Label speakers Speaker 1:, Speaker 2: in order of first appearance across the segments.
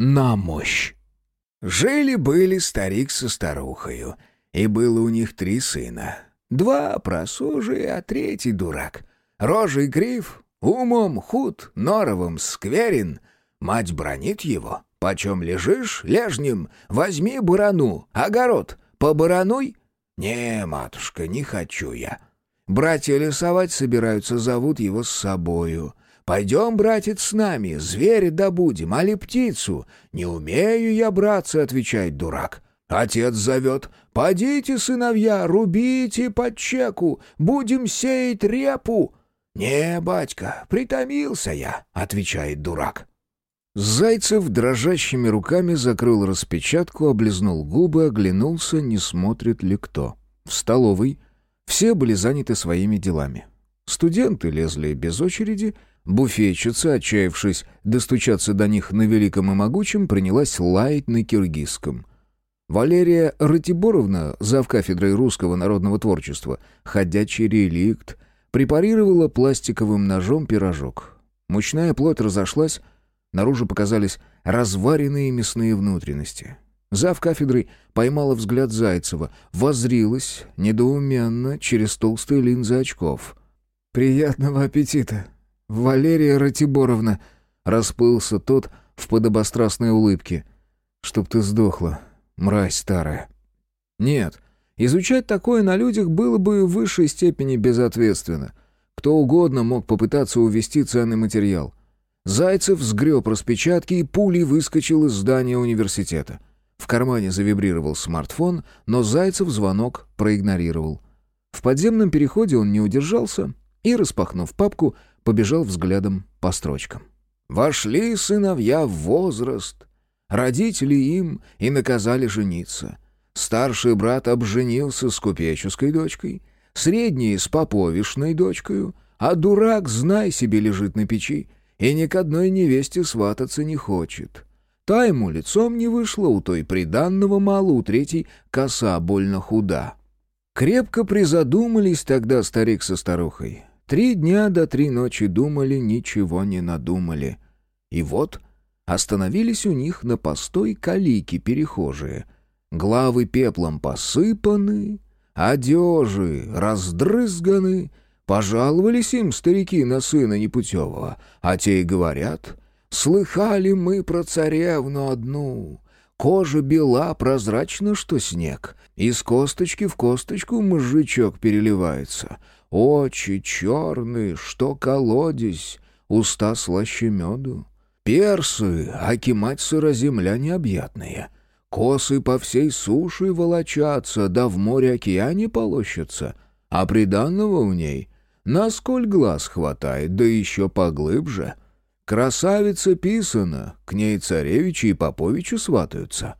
Speaker 1: на мощь.
Speaker 2: Жили-были старик со старухою, и было у них три сына. Два просужие, а третий дурак. Рожей крив, умом худ, норовом скверен. Мать бронит его. «Почем лежишь, лежнем? Возьми барану, огород, побарануй?» «Не, матушка, не хочу я». Братья лесовать собираются, зовут его с собою. «Пойдем, братец, с нами, зверя добудем, али птицу». «Не умею я, братцы», — отвечает дурак. Отец зовет. «Подите, сыновья, рубите под чеку, будем сеять репу». «Не, батька, притомился я», — отвечает дурак.
Speaker 1: Зайцев дрожащими руками закрыл распечатку, облизнул губы, оглянулся, не смотрит ли кто. В столовой все были заняты своими делами. Студенты лезли без очереди, буфетчица, отчаявшись достучаться до них на великом и могучем, принялась лаять на киргизском. Валерия Ратиборовна, завкафедрой русского народного творчества, ходячий реликт, препарировала пластиковым ножом пирожок. Мучная плоть разошлась, Наружу показались разваренные мясные внутренности. Зав кафедрой поймала взгляд Зайцева, возрилась недоуменно через толстые линзы очков. «Приятного аппетита, Валерия Ратиборовна!» Расплылся тот в подобострастной улыбке. «Чтоб ты сдохла, мразь старая!» «Нет, изучать такое на людях было бы в высшей степени безответственно. Кто угодно мог попытаться увести ценный материал. Зайцев сгреб распечатки и пулей выскочил из здания университета. В кармане завибрировал смартфон, но Зайцев звонок проигнорировал. В подземном переходе он не удержался и, распахнув папку, побежал взглядом по строчкам. «Вошли сыновья в возраст. Родители им и наказали жениться. Старший брат обженился с купеческой дочкой, средний — с поповишной дочкой, а дурак, знай себе, лежит на печи и ни к одной невесте свататься не хочет. Та ему лицом не вышла, у той приданного мало, у третьей коса больно худа. Крепко призадумались тогда старик со старухой. Три дня до три ночи думали, ничего не надумали. И вот остановились у них на постой калики перехожие. Главы пеплом посыпаны, одежи раздрызганы, Пожаловались им старики на сына непутевого, а те и говорят, «Слыхали мы про царевну одну, кожа бела, прозрачна, что снег, из косточки в косточку мозжечок переливается, очи черные, что колодец, уста слаще меду, персы, аки мать сыра земля необъятная». Косы по всей суше волочатся, да в море-океане полощутся, а приданного у ней Насколь глаз хватает, да еще поглубже. Красавица писана, к ней царевичи и поповичи сватаются.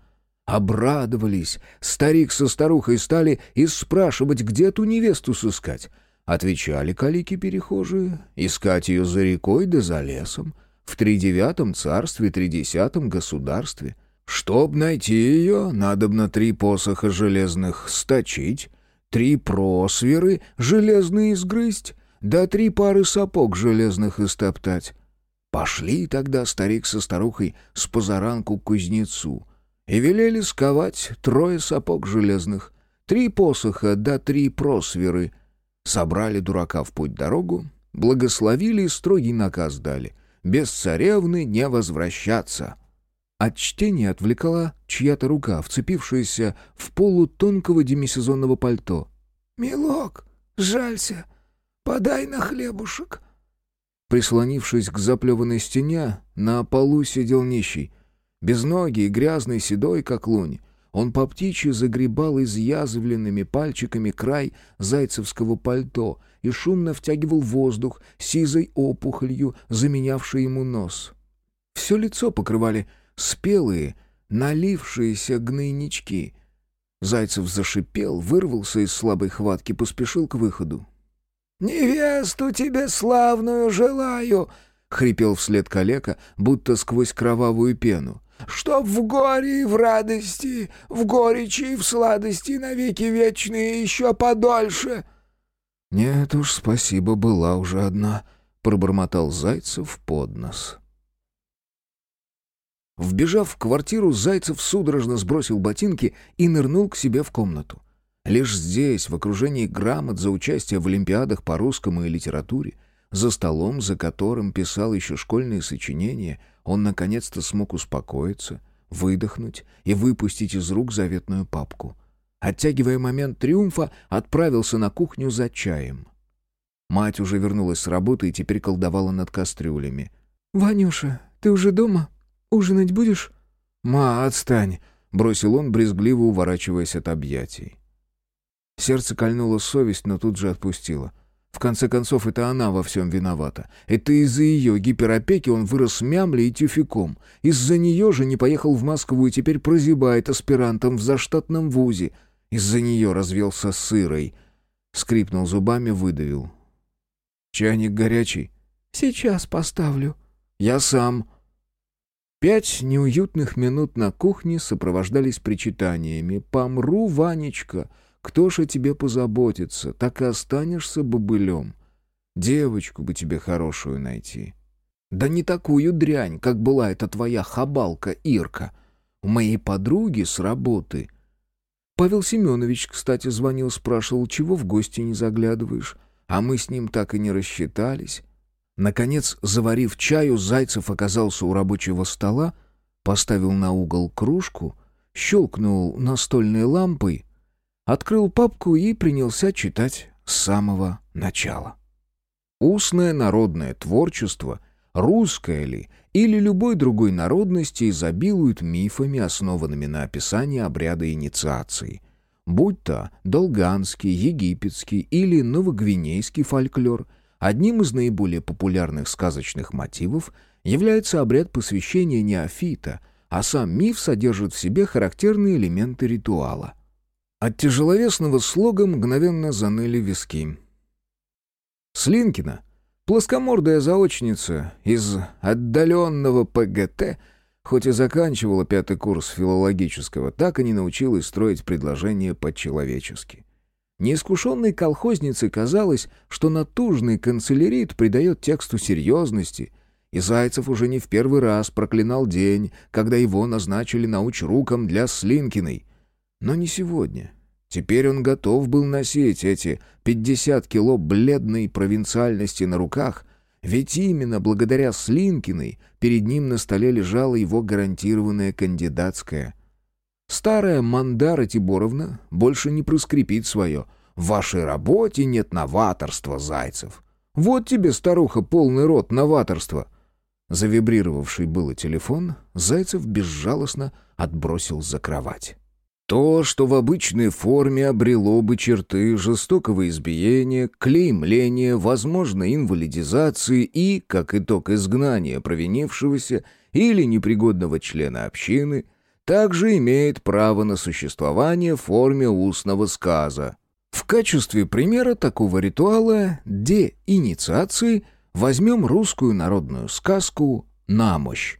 Speaker 1: Обрадовались, старик со старухой стали и спрашивать, где ту невесту сыскать. Отвечали калики перехожие, искать ее за рекой да за лесом, в тридевятом царстве, тридесятом государстве. Чтоб найти ее, надобно три посоха железных сточить, три просверы железные изгрызть, да три пары сапог железных истоптать. Пошли тогда старик со старухой с позаранку к кузнецу и велели сковать трое сапог железных, три посоха да три просверы. Собрали дурака в путь-дорогу, благословили и строгий наказ дали — без царевны не возвращаться. От чтения отвлекала чья-то рука, вцепившаяся в полу тонкого демисезонного пальто.
Speaker 3: «Милок, жалься, подай на хлебушек».
Speaker 1: Прислонившись к заплеванной стене, на полу сидел нищий. Безногий, грязный, седой, как лунь. Он по птичьи загребал изъязвленными пальчиками край зайцевского пальто и шумно втягивал воздух сизой опухолью, заменявшей ему нос. Все лицо покрывали спелые, налившиеся гнойнички. Зайцев зашипел, вырвался из слабой хватки, поспешил к выходу.
Speaker 3: «Невесту тебе славную желаю!» — хрипел вслед калека, будто сквозь кровавую пену. «Чтоб в горе и в радости, в горечи и в сладости навеки вечные еще подольше!»
Speaker 1: «Нет уж, спасибо, была уже одна», — пробормотал Зайцев под нос. Вбежав в квартиру, Зайцев судорожно сбросил ботинки и нырнул к себе в комнату. Лишь здесь, в окружении грамот за участие в олимпиадах по русскому и литературе, за столом, за которым писал еще школьные сочинения, он наконец-то смог успокоиться, выдохнуть и выпустить из рук заветную папку. Оттягивая момент триумфа, отправился на кухню за чаем. Мать уже вернулась с работы и теперь колдовала над кастрюлями.
Speaker 3: «Ванюша, ты уже дома?» «Ужинать будешь?»
Speaker 1: «Ма, отстань!» — бросил он, брезгливо уворачиваясь от объятий. Сердце кольнуло совесть, но тут же отпустило. В конце концов, это она во всем виновата. Это из-за ее гиперопеки он вырос мямлей и тюфяком. Из-за нее же не поехал в Москву и теперь прозябает аспирантом в заштатном вузе. Из-за нее развелся сырой. Скрипнул зубами, выдавил. «Чайник горячий?»
Speaker 3: «Сейчас поставлю».
Speaker 1: «Я сам». Пять неуютных минут на кухне сопровождались причитаниями. «Помру, Ванечка! Кто ж о тебе позаботится? Так и останешься бобылем. Девочку бы тебе хорошую найти». «Да не такую дрянь, как была эта твоя хабалка Ирка. У моей подруги с работы...» Павел Семенович, кстати, звонил, спрашивал, чего в гости не заглядываешь, а мы с ним так и не рассчитались. Наконец, заварив чаю, Зайцев оказался у рабочего стола, поставил на угол кружку, щелкнул настольной лампой, открыл папку и принялся читать с самого начала. Устное народное творчество, русское ли или любой другой народности изобилует мифами, основанными на описании обряда инициации. Будь то долганский, египетский или новогвинейский фольклор – Одним из наиболее популярных сказочных мотивов является обряд посвящения неофита, а сам миф содержит в себе характерные элементы ритуала. От тяжеловесного слога мгновенно заныли виски. Слинкина, плоскомордая заочница из отдаленного ПГТ, хоть и заканчивала пятый курс филологического, так и не научилась строить предложения по-человечески. Неискушенной колхознице казалось, что натужный канцелярит придает тексту серьезности, и Зайцев уже не в первый раз проклинал день, когда его назначили научруком для Слинкиной. Но не сегодня. Теперь он готов был носить эти 50 кило бледной провинциальности на руках, ведь именно благодаря Слинкиной перед ним на столе лежала его гарантированная кандидатская – Старая Мандара Тиборовна больше не проскрипит свое. В вашей работе нет новаторства, Зайцев. Вот тебе, старуха, полный рот новаторства. Завибрировавший было телефон, Зайцев безжалостно отбросил за кровать. То, что в обычной форме обрело бы черты жестокого избиения, клеймления, возможной инвалидизации и, как итог изгнания провинившегося или непригодного члена общины – также имеет право на существование в форме устного сказа. В качестве примера такого ритуала деинициации возьмем русскую народную сказку «На мощь».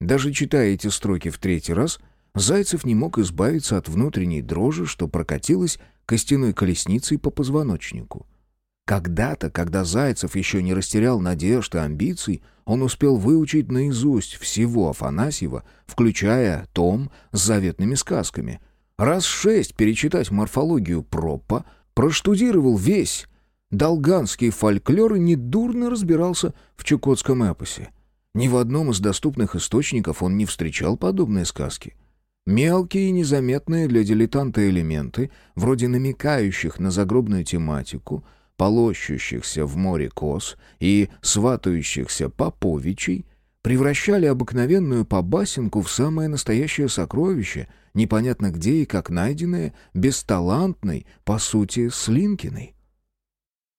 Speaker 1: Даже читая эти строки в третий раз, Зайцев не мог избавиться от внутренней дрожи, что прокатилась костяной колесницей по позвоночнику. Когда-то, когда Зайцев еще не растерял надежд и амбиций, он успел выучить наизусть всего Афанасьева, включая том с заветными сказками. Раз шесть перечитать морфологию Проппа, проштудировал весь долганский фольклор и недурно разбирался в чукотском эпосе. Ни в одном из доступных источников он не встречал подобные сказки. Мелкие и незаметные для дилетанта элементы, вроде намекающих на загробную тематику — полощущихся в море коз и сватающихся поповичей, превращали обыкновенную побасенку в самое настоящее сокровище, непонятно где и как найденное, бесталантной, по сути, Слинкиной.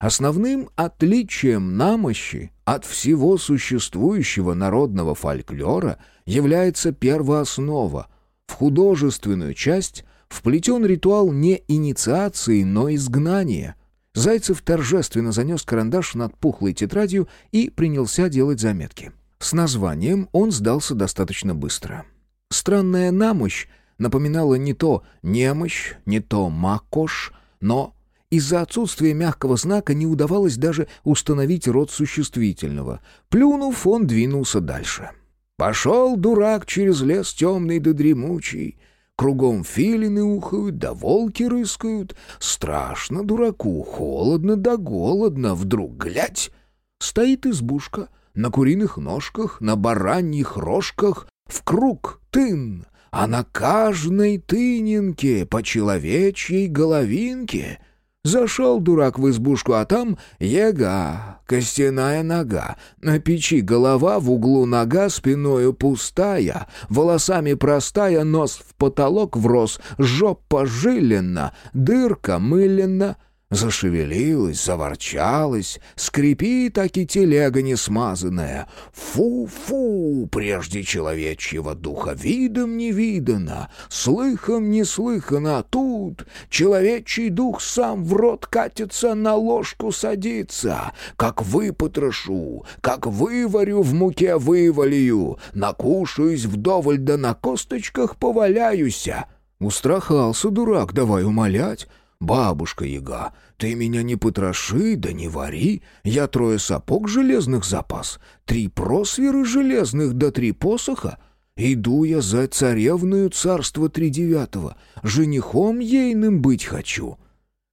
Speaker 1: Основным отличием намощи от всего существующего народного фольклора является первооснова. В художественную часть вплетен ритуал не инициации, но изгнания – Зайцев торжественно занес карандаш над пухлой тетрадью и принялся делать заметки. С названием он сдался достаточно быстро. Странная намощь напоминала не то немощь, не то макош, но из-за отсутствия мягкого знака не удавалось даже установить род существительного. Плюнув, он двинулся дальше.
Speaker 2: Пошел дурак через лес темный да дремучий. Кругом филины ухают, да волки рыскают. Страшно дураку, холодно да голодно. Вдруг, глядь, стоит избушка на куриных ножках, на бараньих рожках, в круг тын, а на каждой тыненке по человечьей головинке — Зашел дурак в избушку, а там ега, костяная нога, на печи голова, в углу нога, спиною пустая, волосами простая, нос в потолок врос, жопа жилена, дырка мылена — Зашевелилась, заворчалась, скрипит таки телега несмазанная. Фу-фу, прежде человечьего духа видом не видано, слыхом не слыхано, а тут человечий дух сам в рот катится, на ложку садится. Как выпотрошу, как выварю, в муке вывалию, накушаюсь вдоволь да на косточках поваляюся. Устрахался дурак, давай умолять. «Бабушка Яга, ты меня не потроши, да не вари. Я трое сапог железных запас, три просверы железных да три посоха. Иду я за царевную царство тридевятого, женихом ейным быть хочу».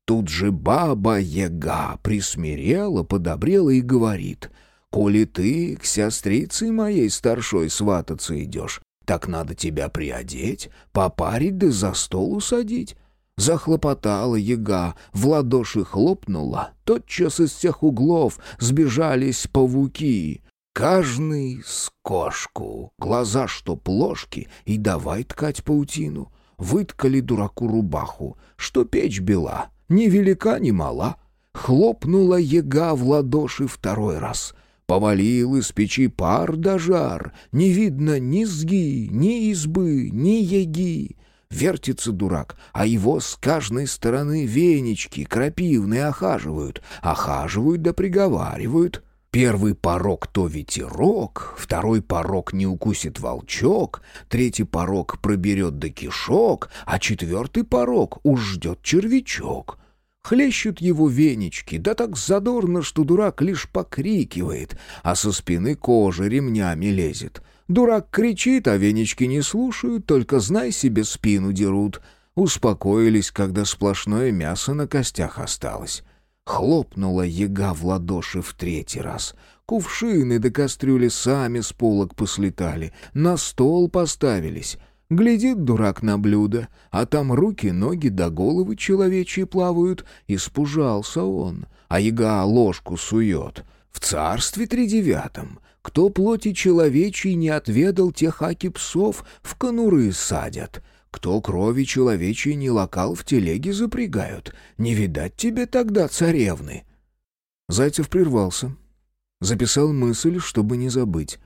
Speaker 2: Тут же баба Яга присмирела, подобрела и говорит, «Коли ты к сестрице моей старшой свататься идешь, так надо тебя приодеть, попарить да за стол усадить. Захлопотала яга, в ладоши хлопнула, тотчас из всех углов сбежались павуки. Каждый с кошку, глаза что плошки, и давай ткать паутину. Выткали дураку рубаху, что печь бела, ни велика, ни мала. Хлопнула яга в ладоши второй раз — Повалил из печи пар да жар, Не видно ни сги, ни избы, ни еги. Вертится дурак, а его с каждой стороны венички крапивные охаживают, охаживают да приговаривают. Первый порог то ветерок, второй порог не укусит волчок, третий порог проберет до кишок, а четвертый порог уж ждет червячок. Хлещут его венички, да так задорно, что дурак лишь покрикивает, а со спины кожи ремнями лезет. Дурак кричит, а венички не слушают, только знай себе спину дерут. Успокоились, когда сплошное мясо на костях осталось. Хлопнула яга в ладоши в третий раз. Кувшины до да кастрюли сами с полок послетали, на стол поставились. Глядит дурак на блюдо, а там руки, ноги до да головы человечьи плавают. Испужался он, а яга ложку сует. В царстве тридевятом кто плоти человечей не отведал, тех аки псов в конуры садят. Кто крови человечей не локал, в телеге запрягают. Не видать тебе тогда царевны». Зайцев прервался. Записал мысль, чтобы не забыть.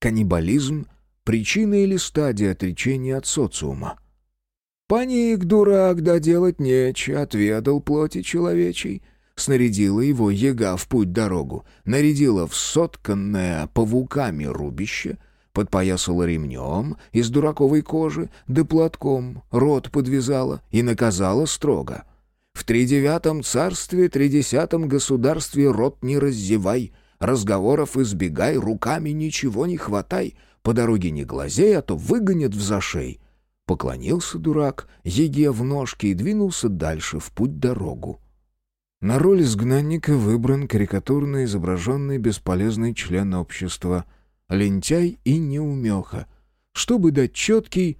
Speaker 2: Каннибализм — причина или стадия отречения от социума. «Паник, дурак, да делать нече, отведал плоти человечей». Снарядила его ега в путь-дорогу, нарядила в сотканное павуками рубище, подпоясала ремнем из дураковой кожи, да платком рот подвязала и наказала строго. В тридевятом царстве, тридесятом государстве рот не раздевай, разговоров избегай, руками ничего не хватай, по дороге не глазей, а то выгонят в зашей. Поклонился дурак, еге в ножки и двинулся дальше в путь-дорогу. На роль изгнанника выбран карикатурно изображенный бесполезный член общества, лентяй и неумеха. Чтобы дать четкий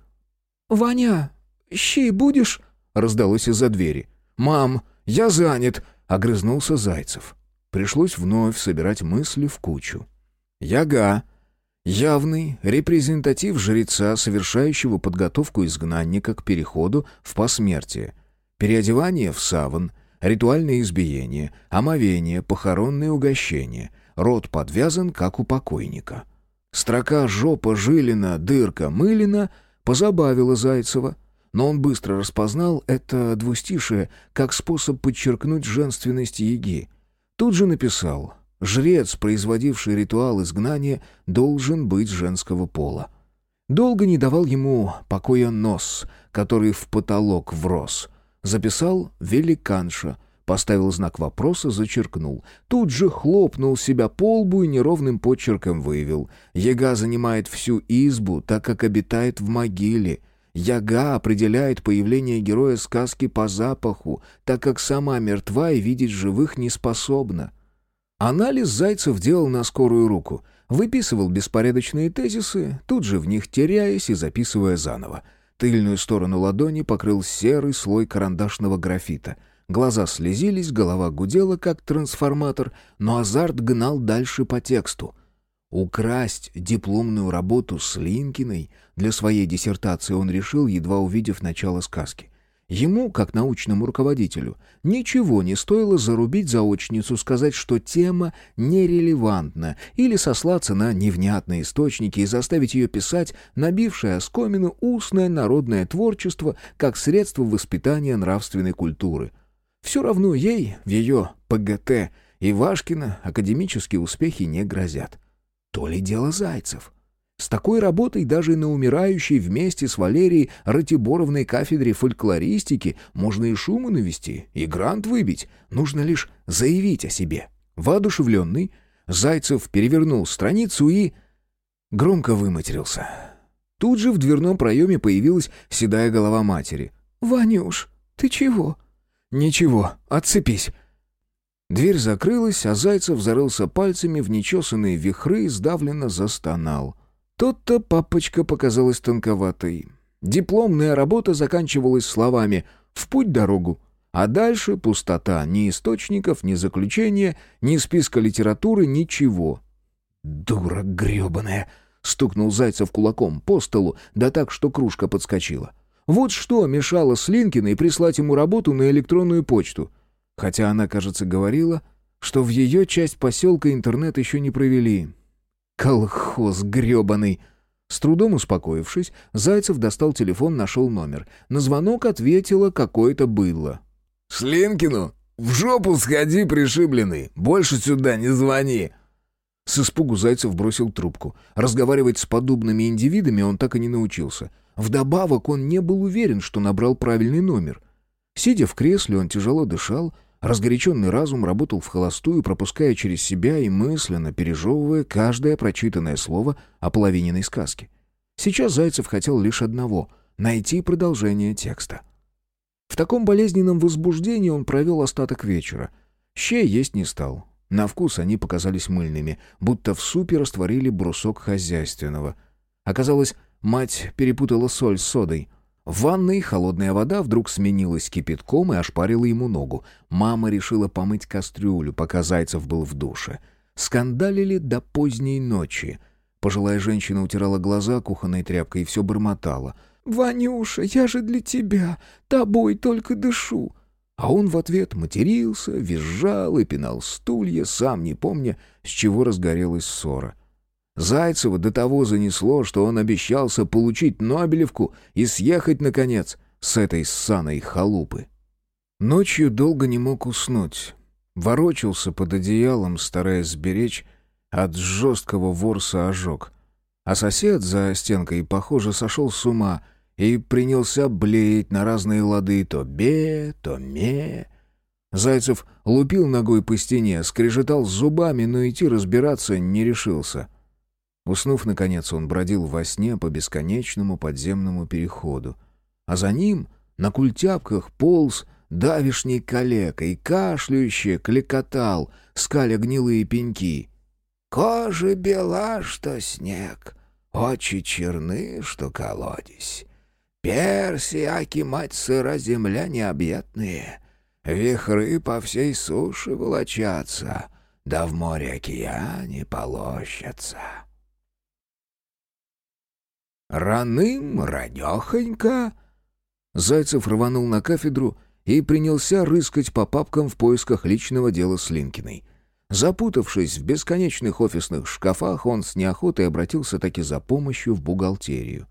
Speaker 2: «Ваня, щи будешь?» раздалось из-за двери. «Мам, я занят!» — огрызнулся Зайцев. Пришлось вновь собирать мысли в кучу. «Яга!» Явный репрезентатив жреца, совершающего подготовку изгнанника к переходу в посмертие. Переодевание в саван, Ритуальное избиение, омовение, похоронные угощения. Рот подвязан, как у покойника. Строка «жопа жилина, дырка мылина» позабавила Зайцева, но он быстро распознал это двустишее как способ подчеркнуть женственность Еги. Тут же написал «Жрец, производивший ритуал изгнания, должен быть женского пола». Долго не давал ему покоя нос, который в потолок врос — записал «великанша»,
Speaker 1: Поставил знак вопроса, зачеркнул. Тут же хлопнул себя по лбу и неровным почерком выявил. Яга занимает всю избу, так как обитает в могиле. Яга определяет появление героя сказки по запаху, так как сама мертва и видеть живых не способна. Анализ Зайцев делал на скорую руку. Выписывал беспорядочные тезисы, тут же в них теряясь и записывая заново. Тыльную сторону ладони покрыл серый слой карандашного графита. Глаза слезились, голова гудела, как трансформатор, но азарт гнал дальше по тексту. Украсть дипломную работу с Линкиной для своей диссертации он решил, едва увидев начало сказки. Ему, как научному руководителю, ничего не стоило зарубить заочницу, сказать, что тема нерелевантна, или сослаться на невнятные источники и заставить ее писать набившее оскомину устное народное творчество как средство воспитания нравственной культуры. Все равно ей, в ее ПГТ, Ивашкина академические успехи не грозят. То ли дело Зайцев. С такой работой даже на умирающей вместе с Валерией Ратиборовной кафедре фольклористики можно и шуму навести, и грант выбить. Нужно лишь заявить о себе. Воодушевленный, Зайцев перевернул страницу и... громко выматерился. Тут же в дверном проеме появилась седая голова матери.
Speaker 3: «Ванюш, ты чего?»
Speaker 1: «Ничего, отцепись». Дверь закрылась, а Зайцев зарылся пальцами в нечесанные вихры и сдавленно застонал. Тот-то папочка показалась тонковатой. Дипломная работа заканчивалась словами «в путь дорогу», а дальше пустота, ни источников, ни заключения, ни списка литературы, ничего. «Дура гребаная!» — стукнул Зайцев кулаком по столу, да так, что кружка подскочила. Вот что мешало Слинкиной прислать ему работу на электронную почту. Хотя она, кажется, говорила, что в ее часть поселка интернет еще не провели. Колхоз гребаный! С трудом успокоившись, Зайцев достал телефон, нашел номер. На звонок ответила какое-то было.
Speaker 2: «Слинкину? В жопу сходи, пришибленный! Больше сюда не звони!»
Speaker 1: С испугу Зайцев бросил трубку. Разговаривать с подобными индивидами он так и не научился. Вдобавок он не был уверен, что набрал правильный номер. Сидя в кресле, он тяжело дышал, разгоряченный разум работал в холостую, пропуская через себя и мысленно пережевывая каждое прочитанное слово о половининой сказки. Сейчас Зайцев хотел лишь одного — найти продолжение текста. В таком болезненном возбуждении он провел остаток вечера. Щей есть не стал. На вкус они показались мыльными, будто в супе растворили брусок хозяйственного. Оказалось, Мать перепутала соль с содой. В ванной холодная вода вдруг сменилась кипятком и ошпарила ему ногу. Мама решила помыть кастрюлю, пока Зайцев был в душе. Скандалили до поздней ночи. Пожилая женщина утирала глаза кухонной тряпкой и все бормотала.
Speaker 3: «Ванюша, я же для тебя, тобой только дышу».
Speaker 1: А он в ответ матерился, визжал и пинал стулья, сам не помня, с чего разгорелась ссора. Зайцева до того занесло, что он обещался получить Нобелевку и съехать, наконец, с этой ссаной халупы. Ночью долго не мог уснуть. Ворочался под одеялом, стараясь сберечь от жесткого ворса ожог. А сосед за стенкой, похоже, сошел с ума и принялся блеять на разные лады то бе, то ме. Зайцев лупил ногой по стене, скрежетал зубами, но идти разбираться не решился — Уснув, наконец, он бродил во сне по бесконечному подземному переходу. А за ним, на культяпках, полз давишний калека и кашляющий клекотал, скаля гнилые пеньки.
Speaker 3: «Кожа бела, что снег, очи черны, что колодец. Перси, аки мать сыра земля необъятные, вихры по всей суше волочатся, да в море-океане полощатся».
Speaker 1: Раным, ранехонько. Зайцев рванул на кафедру и принялся рыскать по папкам в поисках личного дела Слинкиной. Запутавшись в бесконечных офисных шкафах, он с неохотой обратился таки за помощью в бухгалтерию.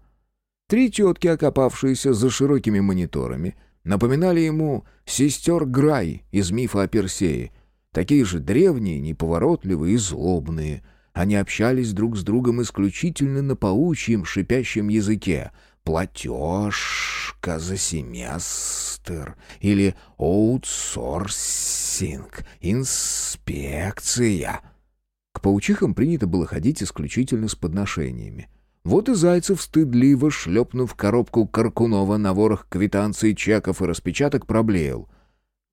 Speaker 1: Три тетки, окопавшиеся за широкими мониторами, напоминали ему сестер Грай из мифа о Персее, такие же древние, неповоротливые и злобные — они общались друг с другом исключительно на паучьем шипящем языке. Платеж,
Speaker 2: поддержка за семестр или аутсорсинг, инспекция.
Speaker 1: К паучихам принято было ходить исключительно с подношениями. Вот и Зайцев, стыдливо шлепнув коробку Каркунова на ворох квитанций, чеков и распечаток, проблеял.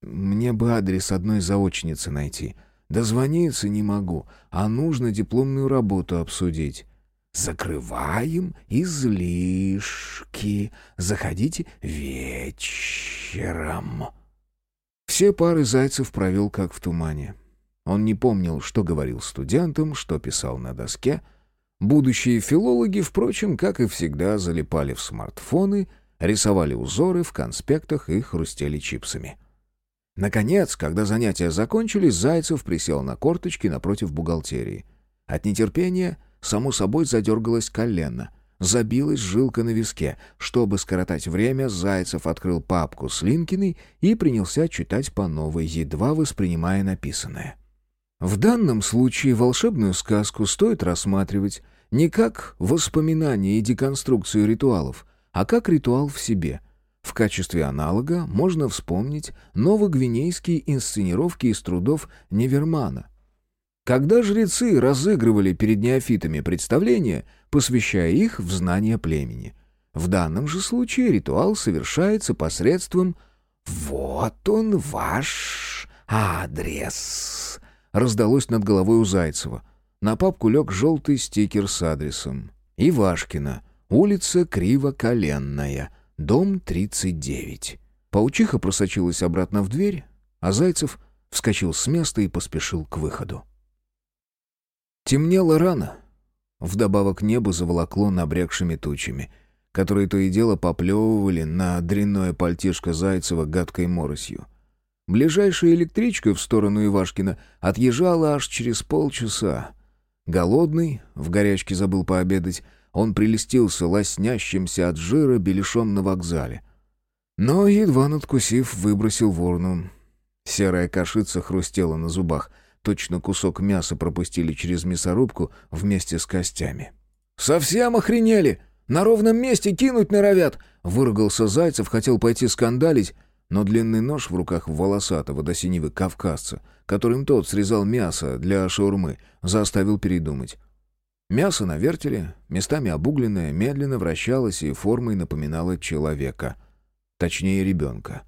Speaker 1: «Мне бы адрес одной заочницы найти. Дозвониться не могу, а нужно дипломную работу обсудить».
Speaker 2: Закрываем излишки. Заходите вечером.
Speaker 1: Все пары Зайцев провел как в тумане. Он не помнил, что говорил студентам, что писал на доске. Будущие филологи, впрочем, как и всегда, залипали в смартфоны, рисовали узоры в конспектах и хрустели чипсами. Наконец, когда занятия закончились, Зайцев присел на корточки напротив бухгалтерии. От нетерпения Само собой задергалось колено. Забилась жилка на виске. Чтобы скоротать время, Зайцев открыл папку с Линкиной и принялся читать по новой, едва воспринимая написанное. В данном случае волшебную сказку стоит рассматривать не как воспоминание и деконструкцию ритуалов, а как ритуал в себе. В качестве аналога можно вспомнить новогвинейские инсценировки из трудов Невермана, когда жрецы разыгрывали перед неофитами представления, посвящая их в знание племени. В данном же случае ритуал совершается посредством «Вот он ваш адрес», раздалось над головой у Зайцева. На папку лег желтый стикер с адресом. Ивашкина, улица Кривоколенная, дом 39. Паучиха просочилась обратно в дверь, а Зайцев вскочил с места и поспешил к выходу. Темнело рано. Вдобавок небо заволокло набрякшими тучами, которые то и дело поплевывали на дрянное пальтишко Зайцева гадкой моросью. Ближайшая электричка в сторону Ивашкина отъезжала аж через полчаса. Голодный, в горячке забыл пообедать, он прелестился лоснящимся от жира беляшом на вокзале. Но, едва надкусив, выбросил ворну. Серая кашица хрустела на зубах — Точно кусок мяса пропустили через мясорубку вместе с костями. «Совсем охренели! На ровном месте кинуть норовят!» Выругался Зайцев, хотел пойти скандалить, но длинный нож в руках волосатого до синевы кавказца, которым тот срезал мясо для шаурмы, заставил передумать. Мясо на вертеле, местами обугленное, медленно вращалось и формой напоминало человека. Точнее, ребенка.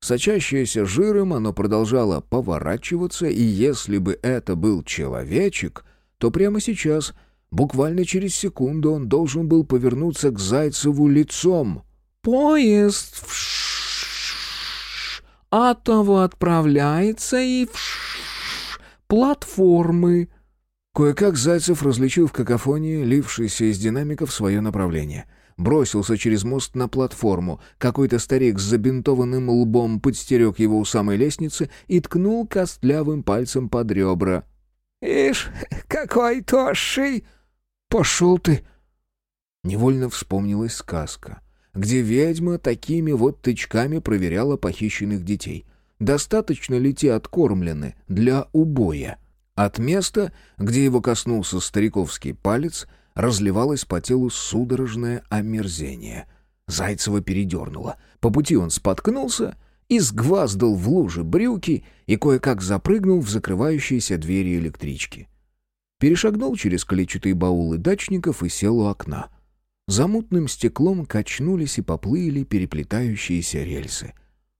Speaker 1: Сочащееся жиром, оно продолжало поворачиваться, и если бы это был человечек, то прямо сейчас, буквально через секунду, он должен был повернуться к Зайцеву лицом. «Поезд вш от того отправляется и вш платформы». Кое-как Зайцев различил в какофонии, лившейся из динамиков, свое направление — бросился через мост на платформу. Какой-то старик с забинтованным лбом подстерег его у самой лестницы и ткнул костлявым пальцем под ребра.
Speaker 3: «Ишь, какой тощий!»
Speaker 1: «Пошел ты!» Невольно вспомнилась сказка, где ведьма такими вот тычками проверяла похищенных детей. Достаточно ли те откормлены для убоя? От места, где его коснулся стариковский палец — разливалось по телу судорожное омерзение. Зайцева передернуло. По пути он споткнулся и сгваздал в луже брюки и кое-как запрыгнул в закрывающиеся двери электрички. Перешагнул через количатые баулы дачников и сел у окна. За мутным стеклом качнулись и поплыли переплетающиеся рельсы.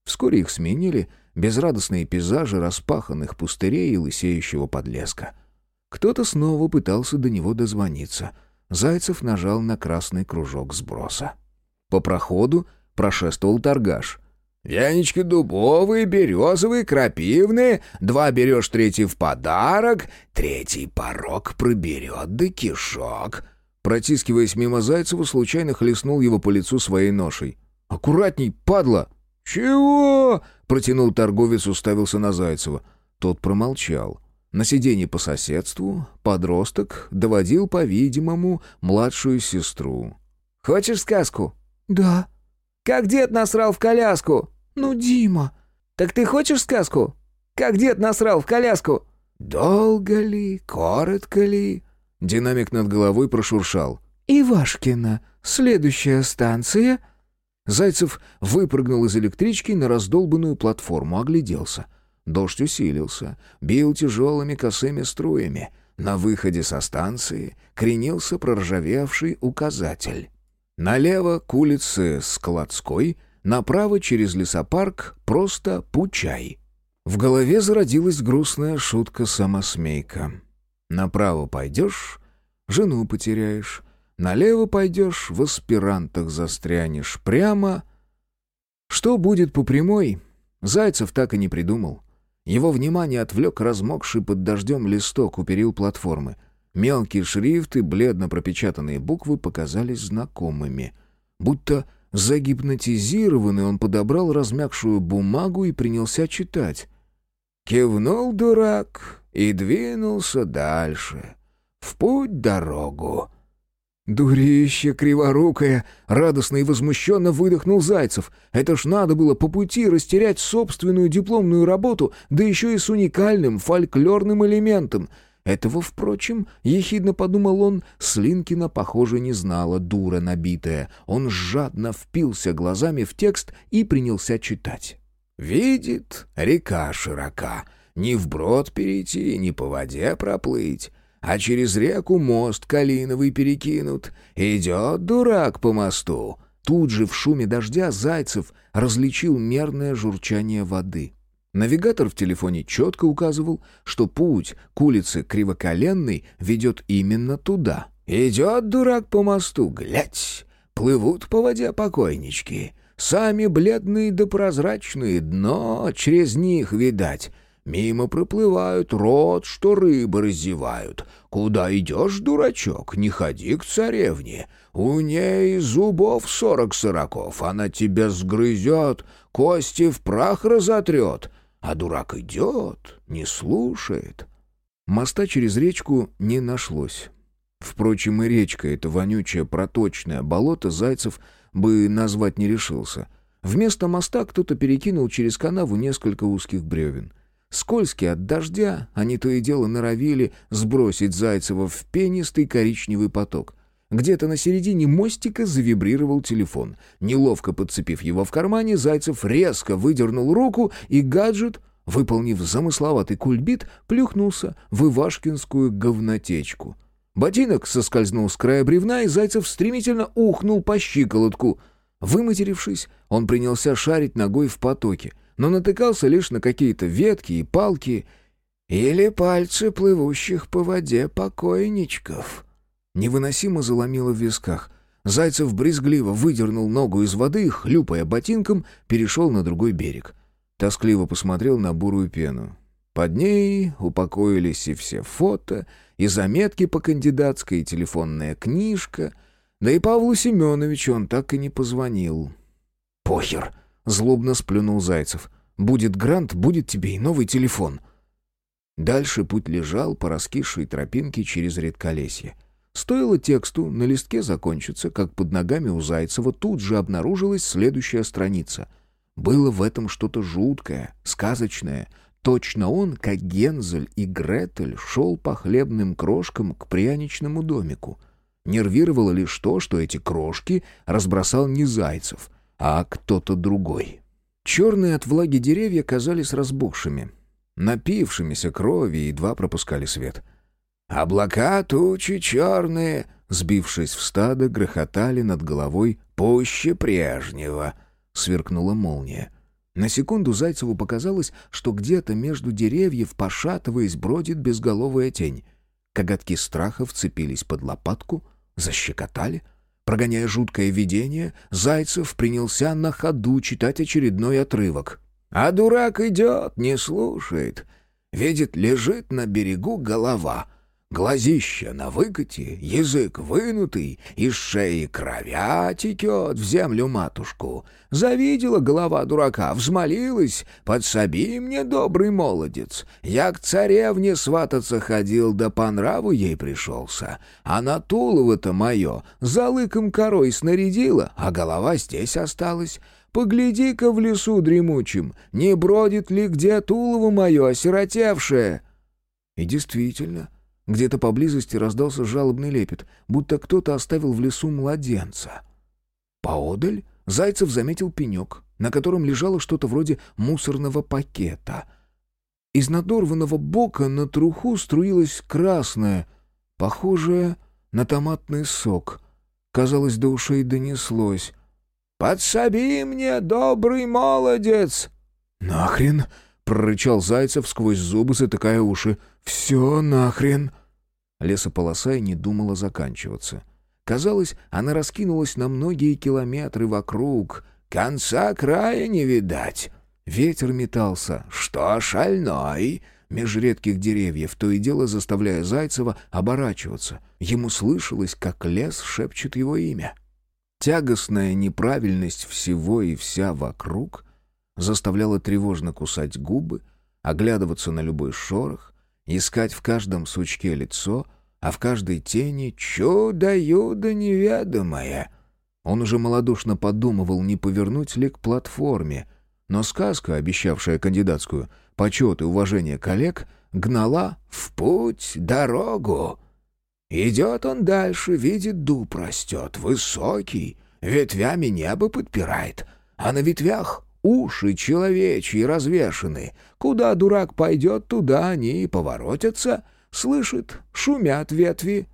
Speaker 1: Вскоре их сменили безрадостные пейзажи распаханных пустырей и лысеющего подлеска — кто-то снова пытался до него дозвониться. Зайцев нажал на красный кружок сброса. По проходу прошествовал торгаш.
Speaker 2: «Вянички дубовые, березовые, крапивные, два берешь, третий в подарок, третий порог проберет да кишок».
Speaker 1: Протискиваясь мимо Зайцева, случайно хлестнул его по лицу своей ношей. «Аккуратней, падла!»
Speaker 2: «Чего?»
Speaker 1: — протянул торговец, уставился на Зайцева. Тот промолчал. На сиденье по соседству подросток доводил, по-видимому, младшую сестру.
Speaker 3: «Хочешь сказку?»
Speaker 4: «Да».
Speaker 3: «Как дед насрал в коляску?»
Speaker 4: «Ну, Дима».
Speaker 3: «Так ты хочешь сказку?» «Как дед насрал в коляску?»
Speaker 2: «Долго ли, коротко ли?»
Speaker 1: Динамик над головой прошуршал.
Speaker 4: «Ивашкина, следующая станция...»
Speaker 1: Зайцев выпрыгнул из электрички на раздолбанную платформу, огляделся. Дождь усилился, бил тяжелыми косыми струями. На выходе со станции кренился проржавевший указатель. Налево к улице Складской, направо через лесопарк просто Пучай. В голове зародилась грустная шутка-самосмейка. Направо пойдешь — жену потеряешь, налево пойдешь — в аспирантах застрянешь, прямо... Что будет по прямой, Зайцев так и не придумал. Его внимание отвлек размокший под дождем листок у перил платформы. Мелкие шрифты, бледно пропечатанные буквы показались знакомыми. Будто загипнотизированный он подобрал размягшую бумагу и принялся читать. «Кивнул дурак и двинулся дальше. В путь дорогу». «Дурище криворукое!» — радостно и возмущенно выдохнул Зайцев. «Это ж надо было по пути растерять собственную дипломную работу, да еще и с уникальным фольклорным элементом. Этого, впрочем, ехидно подумал он, Слинкина, похоже, не знала, дура набитая. Он жадно впился глазами в текст и принялся читать. «Видит, река широка, ни вброд перейти, ни по воде проплыть» а через реку мост калиновый перекинут. Идет дурак по мосту». Тут же в шуме дождя Зайцев различил мерное журчание воды. Навигатор в телефоне четко указывал, что путь к улице Кривоколенной ведет именно туда. «Идет дурак по мосту, глядь, плывут по воде покойнички, сами бледные да прозрачные, дно через них видать». Мимо проплывают рот, что рыбы разевают. Куда идешь, дурачок, не ходи к царевне. У ней зубов сорок сороков, она тебя сгрызет, кости в прах разотрет. А дурак идет, не слушает. Моста через речку не нашлось. Впрочем, и речка эта вонючая проточное болото Зайцев бы назвать не решился. Вместо моста кто-то перекинул через канаву несколько узких бревен — Скользкие от дождя, они то и дело норовили сбросить Зайцева в пенистый коричневый поток. Где-то на середине мостика завибрировал телефон. Неловко подцепив его в кармане, Зайцев резко выдернул руку, и гаджет, выполнив замысловатый кульбит, плюхнулся в ивашкинскую говнотечку. Ботинок соскользнул с края бревна, и Зайцев стремительно ухнул по щиколотку. Выматерившись, он принялся шарить ногой в потоке — но натыкался лишь на какие-то ветки и палки или пальцы плывущих по воде покойничков. Невыносимо заломило в висках. Зайцев брезгливо выдернул ногу из воды и, хлюпая ботинком, перешел на другой берег. Тоскливо посмотрел на бурую пену. Под ней упокоились и все фото, и заметки по кандидатской, и телефонная книжка. Да и Павлу Семеновичу он так и не позвонил. «Похер!» Злобно сплюнул Зайцев. «Будет грант, будет тебе и новый телефон». Дальше путь лежал по раскисшей тропинке через редколесье. Стоило тексту на листке закончиться, как под ногами у Зайцева тут же обнаружилась следующая страница. Было в этом что-то жуткое, сказочное. Точно он, как Гензель и Гретель, шел по хлебным крошкам к пряничному домику. Нервировало лишь то, что эти крошки разбросал не Зайцев — а кто-то другой. Черные от влаги деревья казались разбухшими, напившимися крови едва пропускали свет. «Облака тучи черные!» Сбившись в стадо, грохотали над головой пуще прежнего. Сверкнула молния. На секунду Зайцеву показалось, что где-то между деревьев, пошатываясь, бродит безголовая тень. Коготки страха вцепились под лопатку, защекотали — Прогоняя жуткое видение, Зайцев принялся на ходу читать очередной отрывок. «А дурак идет, не слушает. Видит, лежит на берегу голова. Глазища на выкате, язык вынутый, из шеи кровя текет в землю матушку. Завидела голова дурака, взмолилась, «Подсоби мне, добрый молодец! Я к царевне свататься ходил, да по нраву ей пришелся. А на тулово-то мое за лыком корой снарядила, а голова здесь осталась». Погляди-ка в лесу дремучим, не бродит ли где Тулово мое осиротевшее?» И действительно, где-то поблизости раздался жалобный лепет, будто кто-то оставил в лесу младенца. Поодаль Зайцев заметил пенек, на котором лежало что-то вроде мусорного пакета. Из надорванного бока на труху струилась красная, похожая на томатный сок. Казалось, до ушей донеслось.
Speaker 3: «Подсоби мне, добрый молодец!»
Speaker 1: «Нахрен!» — прорычал Зайцев сквозь зубы, затыкая уши. «Все нахрен!» Лесополоса и не думала заканчиваться. Казалось, она раскинулась на многие километры вокруг. Конца края не видать. Ветер метался. «Что, шальной?» Меж редких деревьев, то и дело заставляя Зайцева оборачиваться. Ему слышалось, как лес шепчет его имя. Тягостная неправильность всего и вся вокруг заставляла тревожно кусать губы, оглядываться на любой шорох, искать в каждом сучке лицо, а в каждой тени чудо-юдо неведомое. Он уже малодушно подумывал, не повернуть ли к платформе, но сказка, обещавшая кандидатскую почет и уважение коллег, гнала в путь дорогу. Идет он дальше, видит, дуб растет, высокий, ветвями небо подпирает, а на ветвях уши человечьи развешаны. Куда дурак пойдет, туда они и поворотятся. Слышит, шумят ветви.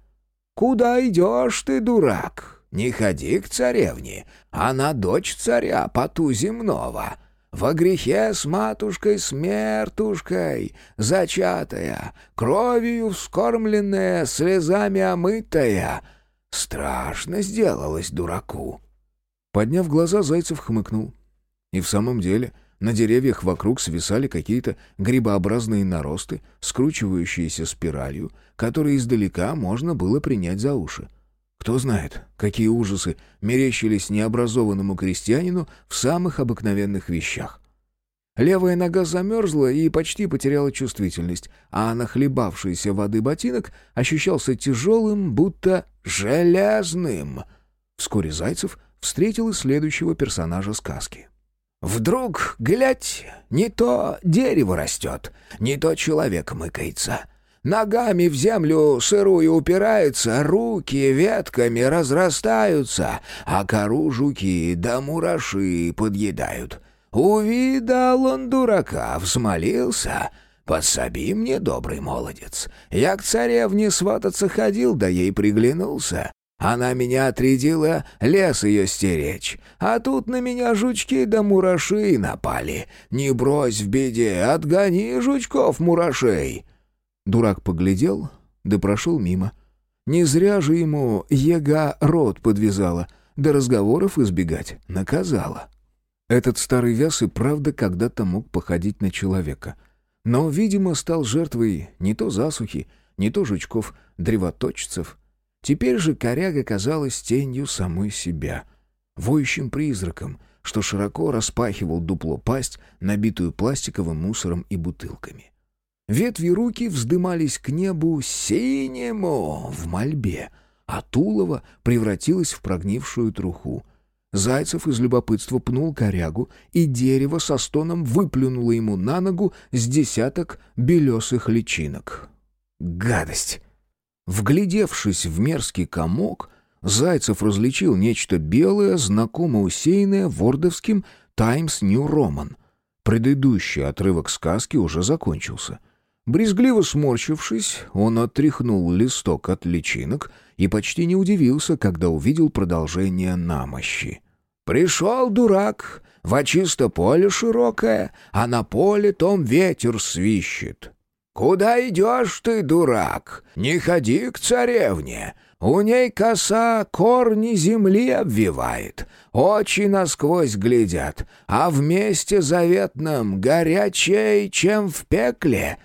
Speaker 1: «Куда идешь ты, дурак? Не ходи к царевне. Она дочь царя, поту земного. Во грехе с матушкой-смертушкой, зачатая, кровью вскормленная, слезами омытая. Страшно сделалось дураку». Подняв глаза, Зайцев хмыкнул. И в самом деле на деревьях вокруг свисали какие-то грибообразные наросты, скручивающиеся спиралью, которые издалека можно было принять за уши. Кто знает, какие ужасы мерещились необразованному крестьянину в самых обыкновенных вещах. Левая нога замерзла и почти потеряла чувствительность, а нахлебавшийся воды ботинок ощущался тяжелым, будто железным. Вскоре Зайцев встретил и следующего персонажа сказки.
Speaker 3: Вдруг, глядь, не то дерево растет, не то человек мыкается. Ногами в землю сырую упирается, руки ветками разрастаются, а кору жуки да мураши подъедают. Увидал он дурака, взмолился. «Подсоби мне, добрый молодец. Я к царевне свататься ходил, да ей приглянулся. Она меня отрядила лес ее стеречь, а тут на меня жучки да мураши напали. Не брось в беде, отгони жучков-мурашей!»
Speaker 1: Дурак поглядел, да прошел мимо. Не зря же ему ега рот подвязала, да разговоров избегать наказала. Этот старый вяз и правда когда-то мог походить на человека. Но, видимо, стал жертвой не то засухи, не то жучков-древоточцев — Теперь же коряга казалась тенью самой себя, воющим призраком, что широко распахивал дупло пасть, набитую пластиковым мусором и бутылками. Ветви руки вздымались к небу синему в мольбе, а тулово превратилось в прогнившую труху. Зайцев из любопытства пнул корягу, и дерево со стоном выплюнуло ему на ногу с десяток белесых личинок. «Гадость!» Вглядевшись в мерзкий комок, Зайцев различил нечто белое, знакомо усеянное вордовским «Таймс Нью Роман». Предыдущий отрывок сказки уже закончился. Брезгливо сморщившись, он отряхнул листок от личинок и почти не удивился, когда увидел продолжение намощи. «Пришел дурак, во чисто поле широкое, а на поле том ветер свищет. «Куда идешь ты, дурак? Не ходи к царевне. У ней коса корни земли обвивает, очи насквозь глядят, а вместе заветном горячей, чем в пекле».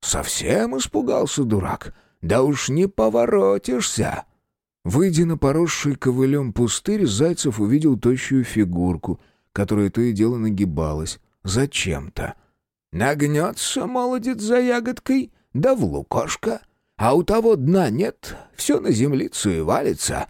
Speaker 1: Совсем испугался дурак. Да уж не поворотишься. Выйдя на поросший ковылем пустырь, Зайцев увидел тощую фигурку, которая то и дело нагибалась. Зачем-то. Нагнется молодец за ягодкой, да в лукошко, а у того дна нет, все на землицу и валится.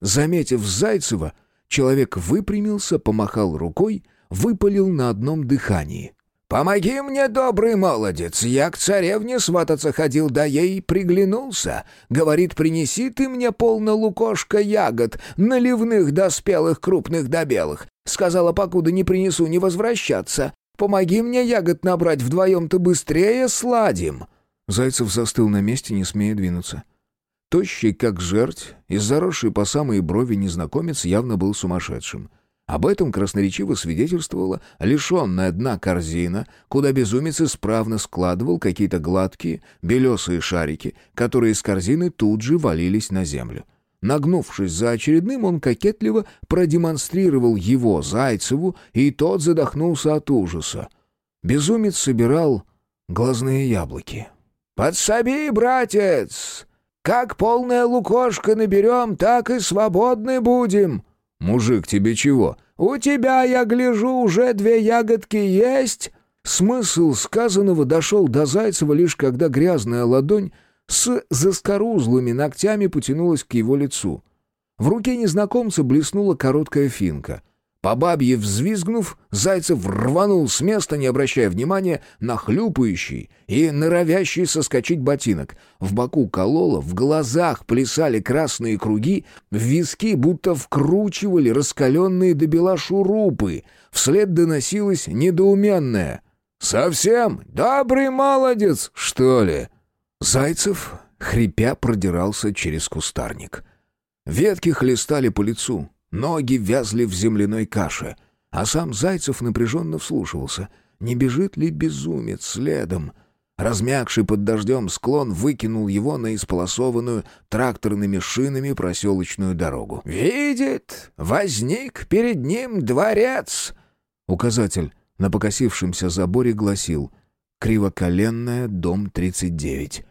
Speaker 1: Заметив Зайцева, человек выпрямился, помахал рукой, выпалил на одном дыхании.
Speaker 2: «Помоги мне, добрый молодец, я к царевне свататься ходил, да ей приглянулся. Говорит, принеси ты мне полно лукошка ягод, наливных до спелых, крупных до белых. Сказала, покуда не принесу, не возвращаться. Помоги мне ягод набрать, вдвоем-то быстрее сладим».
Speaker 1: Зайцев застыл на месте, не смея двинуться. Тощий, как жерть, и заросший по самые брови незнакомец явно был сумасшедшим. Об этом красноречиво свидетельствовала лишенная дна корзина, куда безумец исправно складывал какие-то гладкие, белесые шарики, которые из корзины тут же валились на землю. Нагнувшись за очередным, он кокетливо продемонстрировал его Зайцеву, и тот задохнулся от ужаса. Безумец собирал глазные яблоки.
Speaker 2: «Подсоби, братец! Как полная лукошка наберем, так и свободны будем!»
Speaker 1: «Мужик, тебе чего?»
Speaker 2: «У тебя, я гляжу, уже две ягодки есть!»
Speaker 1: Смысл сказанного дошел до Зайцева лишь когда грязная ладонь с заскорузлыми ногтями потянулась к его лицу. В руке незнакомца блеснула короткая финка — по бабье взвизгнув, Зайцев рванул с места, не обращая внимания на хлюпающий и норовящий соскочить ботинок. В боку кололо, в глазах плясали красные круги, в виски будто вкручивали раскаленные до бела шурупы. Вслед доносилось недоуменное. «Совсем? Добрый молодец, что ли?» Зайцев, хрипя, продирался через кустарник. Ветки хлестали по лицу, Ноги вязли в земляной каше, а сам Зайцев напряженно вслушивался. Не бежит ли безумец следом? Размягший под дождем склон выкинул его на исполосованную тракторными шинами проселочную дорогу.
Speaker 2: «Видит! Возник перед ним дворец!»
Speaker 1: Указатель на покосившемся заборе гласил «Кривоколенная, дом 39».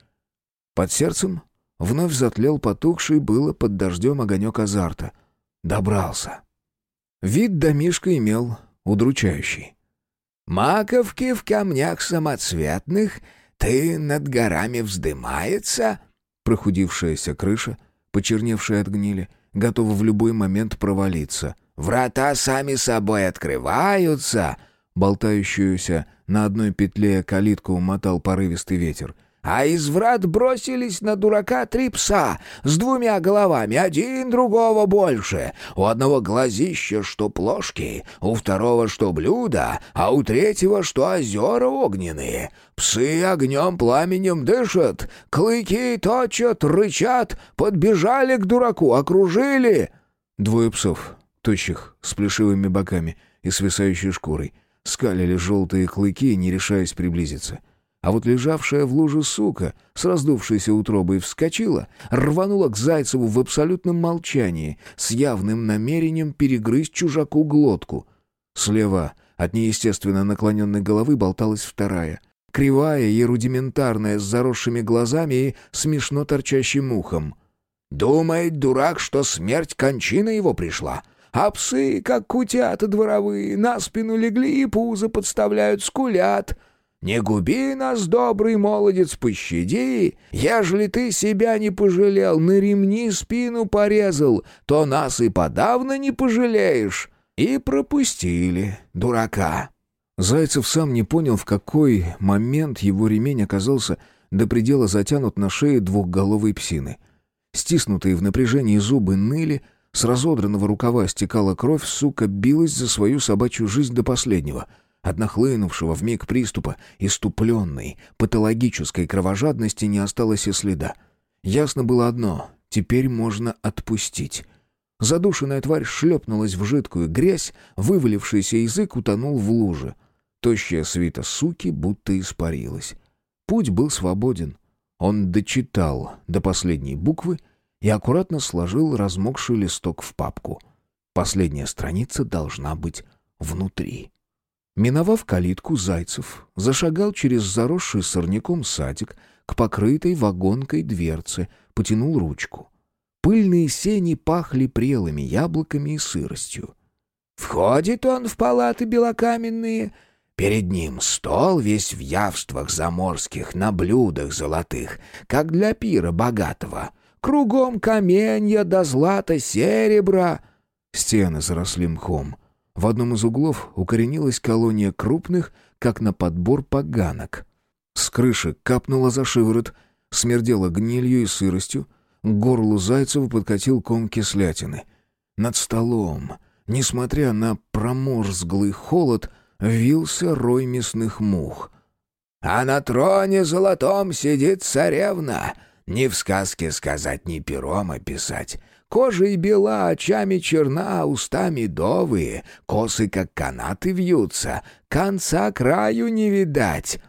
Speaker 1: Под сердцем вновь затлел потухший было под дождем огонек азарта — Добрался. Вид домишка имел удручающий.
Speaker 2: «Маковки в камнях самоцветных, ты над горами вздымается?»
Speaker 1: Прохудившаяся крыша, почерневшая от гнили, готова в любой момент провалиться.
Speaker 2: «Врата сами собой открываются!»
Speaker 1: Болтающуюся на одной петле калитку умотал порывистый ветер
Speaker 2: а из врат бросились на дурака три пса с двумя головами, один другого больше. У одного глазища, что плошки, у второго, что блюда, а у третьего, что озера огненные. Псы огнем пламенем дышат, клыки точат, рычат, подбежали к дураку, окружили.
Speaker 1: Двое псов, тощих, с плешивыми боками и свисающей шкурой, скалили желтые клыки, не решаясь приблизиться — а вот лежавшая в луже сука с раздувшейся утробой вскочила, рванула к Зайцеву в абсолютном молчании, с явным намерением перегрызть чужаку глотку. Слева от неестественно наклоненной головы болталась вторая, кривая и рудиментарная, с заросшими глазами и смешно торчащим ухом.
Speaker 2: «Думает дурак, что смерть кончина его пришла», а псы, как кутята дворовые, на спину легли и пузо подставляют, скулят. Не губи нас, добрый молодец, пощади. Ежели ты себя не пожалел, на ремни спину порезал, то нас и подавно не пожалеешь. И пропустили, дурака».
Speaker 1: Зайцев сам не понял, в какой момент его ремень оказался до предела затянут на шее двухголовой псины. Стиснутые в напряжении зубы ныли, с разодранного рукава стекала кровь, сука билась за свою собачью жизнь до последнего — от нахлынувшего миг приступа иступленной, патологической кровожадности не осталось и следа. Ясно было одно — теперь можно отпустить. Задушенная тварь шлепнулась в жидкую грязь, вывалившийся язык утонул в луже. Тощая свита суки будто испарилась. Путь был свободен. Он дочитал до последней буквы и аккуратно сложил размокший листок в папку. Последняя страница должна быть внутри. Миновав калитку, Зайцев зашагал через заросший сорняком садик к покрытой вагонкой дверце, потянул ручку. Пыльные сени пахли прелыми яблоками и сыростью.
Speaker 2: «Входит он в палаты белокаменные», Перед ним стол весь в явствах заморских, на блюдах золотых, как для пира богатого. Кругом каменья да злата серебра.
Speaker 1: Стены заросли мхом. В одном из углов укоренилась колония крупных, как на подбор поганок. С крыши капнула за шиворот, смердело гнилью и сыростью, к горлу Зайцева подкатил ком кислятины. Над столом, несмотря на проморзглый холод, вился рой мясных мух.
Speaker 2: «А на троне золотом сидит царевна!» Ни в сказке сказать, ни пером описать. Кожей бела, очами черна, устами довые, косы, как канаты вьются, конца краю не видать.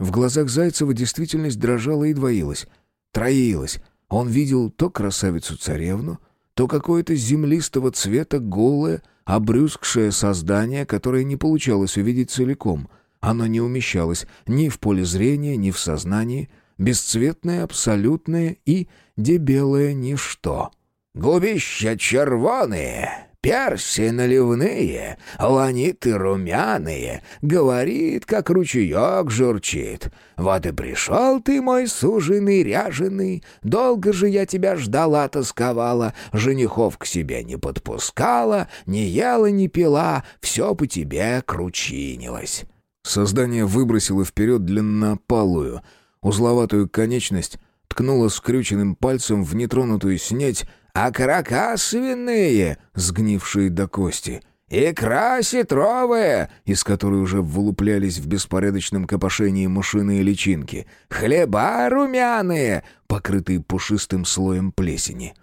Speaker 1: В глазах Зайцева действительность дрожала и двоилась, троилась. Он видел то красавицу-царевну, то какое-то землистого цвета голое, обрюзгшее создание, которое не получалось увидеть целиком. Оно не умещалось ни в поле зрения, ни в сознании, бесцветное, абсолютное и дебелое ничто.
Speaker 2: Губища червоные, перси наливные, ланиты румяные, говорит, как ручеек журчит. Вот и пришел ты, мой суженый ряженый, долго же я тебя ждала, тосковала, женихов к себе не подпускала, не ела, не пила, все по тебе кручинилось».
Speaker 1: Создание выбросило вперед длиннопалую, узловатую конечность, ткнуло скрюченным пальцем в нетронутую снеть,
Speaker 2: а карака свиные, сгнившие до кости, икра сетровая, из которой уже вылуплялись в беспорядочном копошении мушиные личинки, хлеба румяные, покрытые пушистым слоем плесени.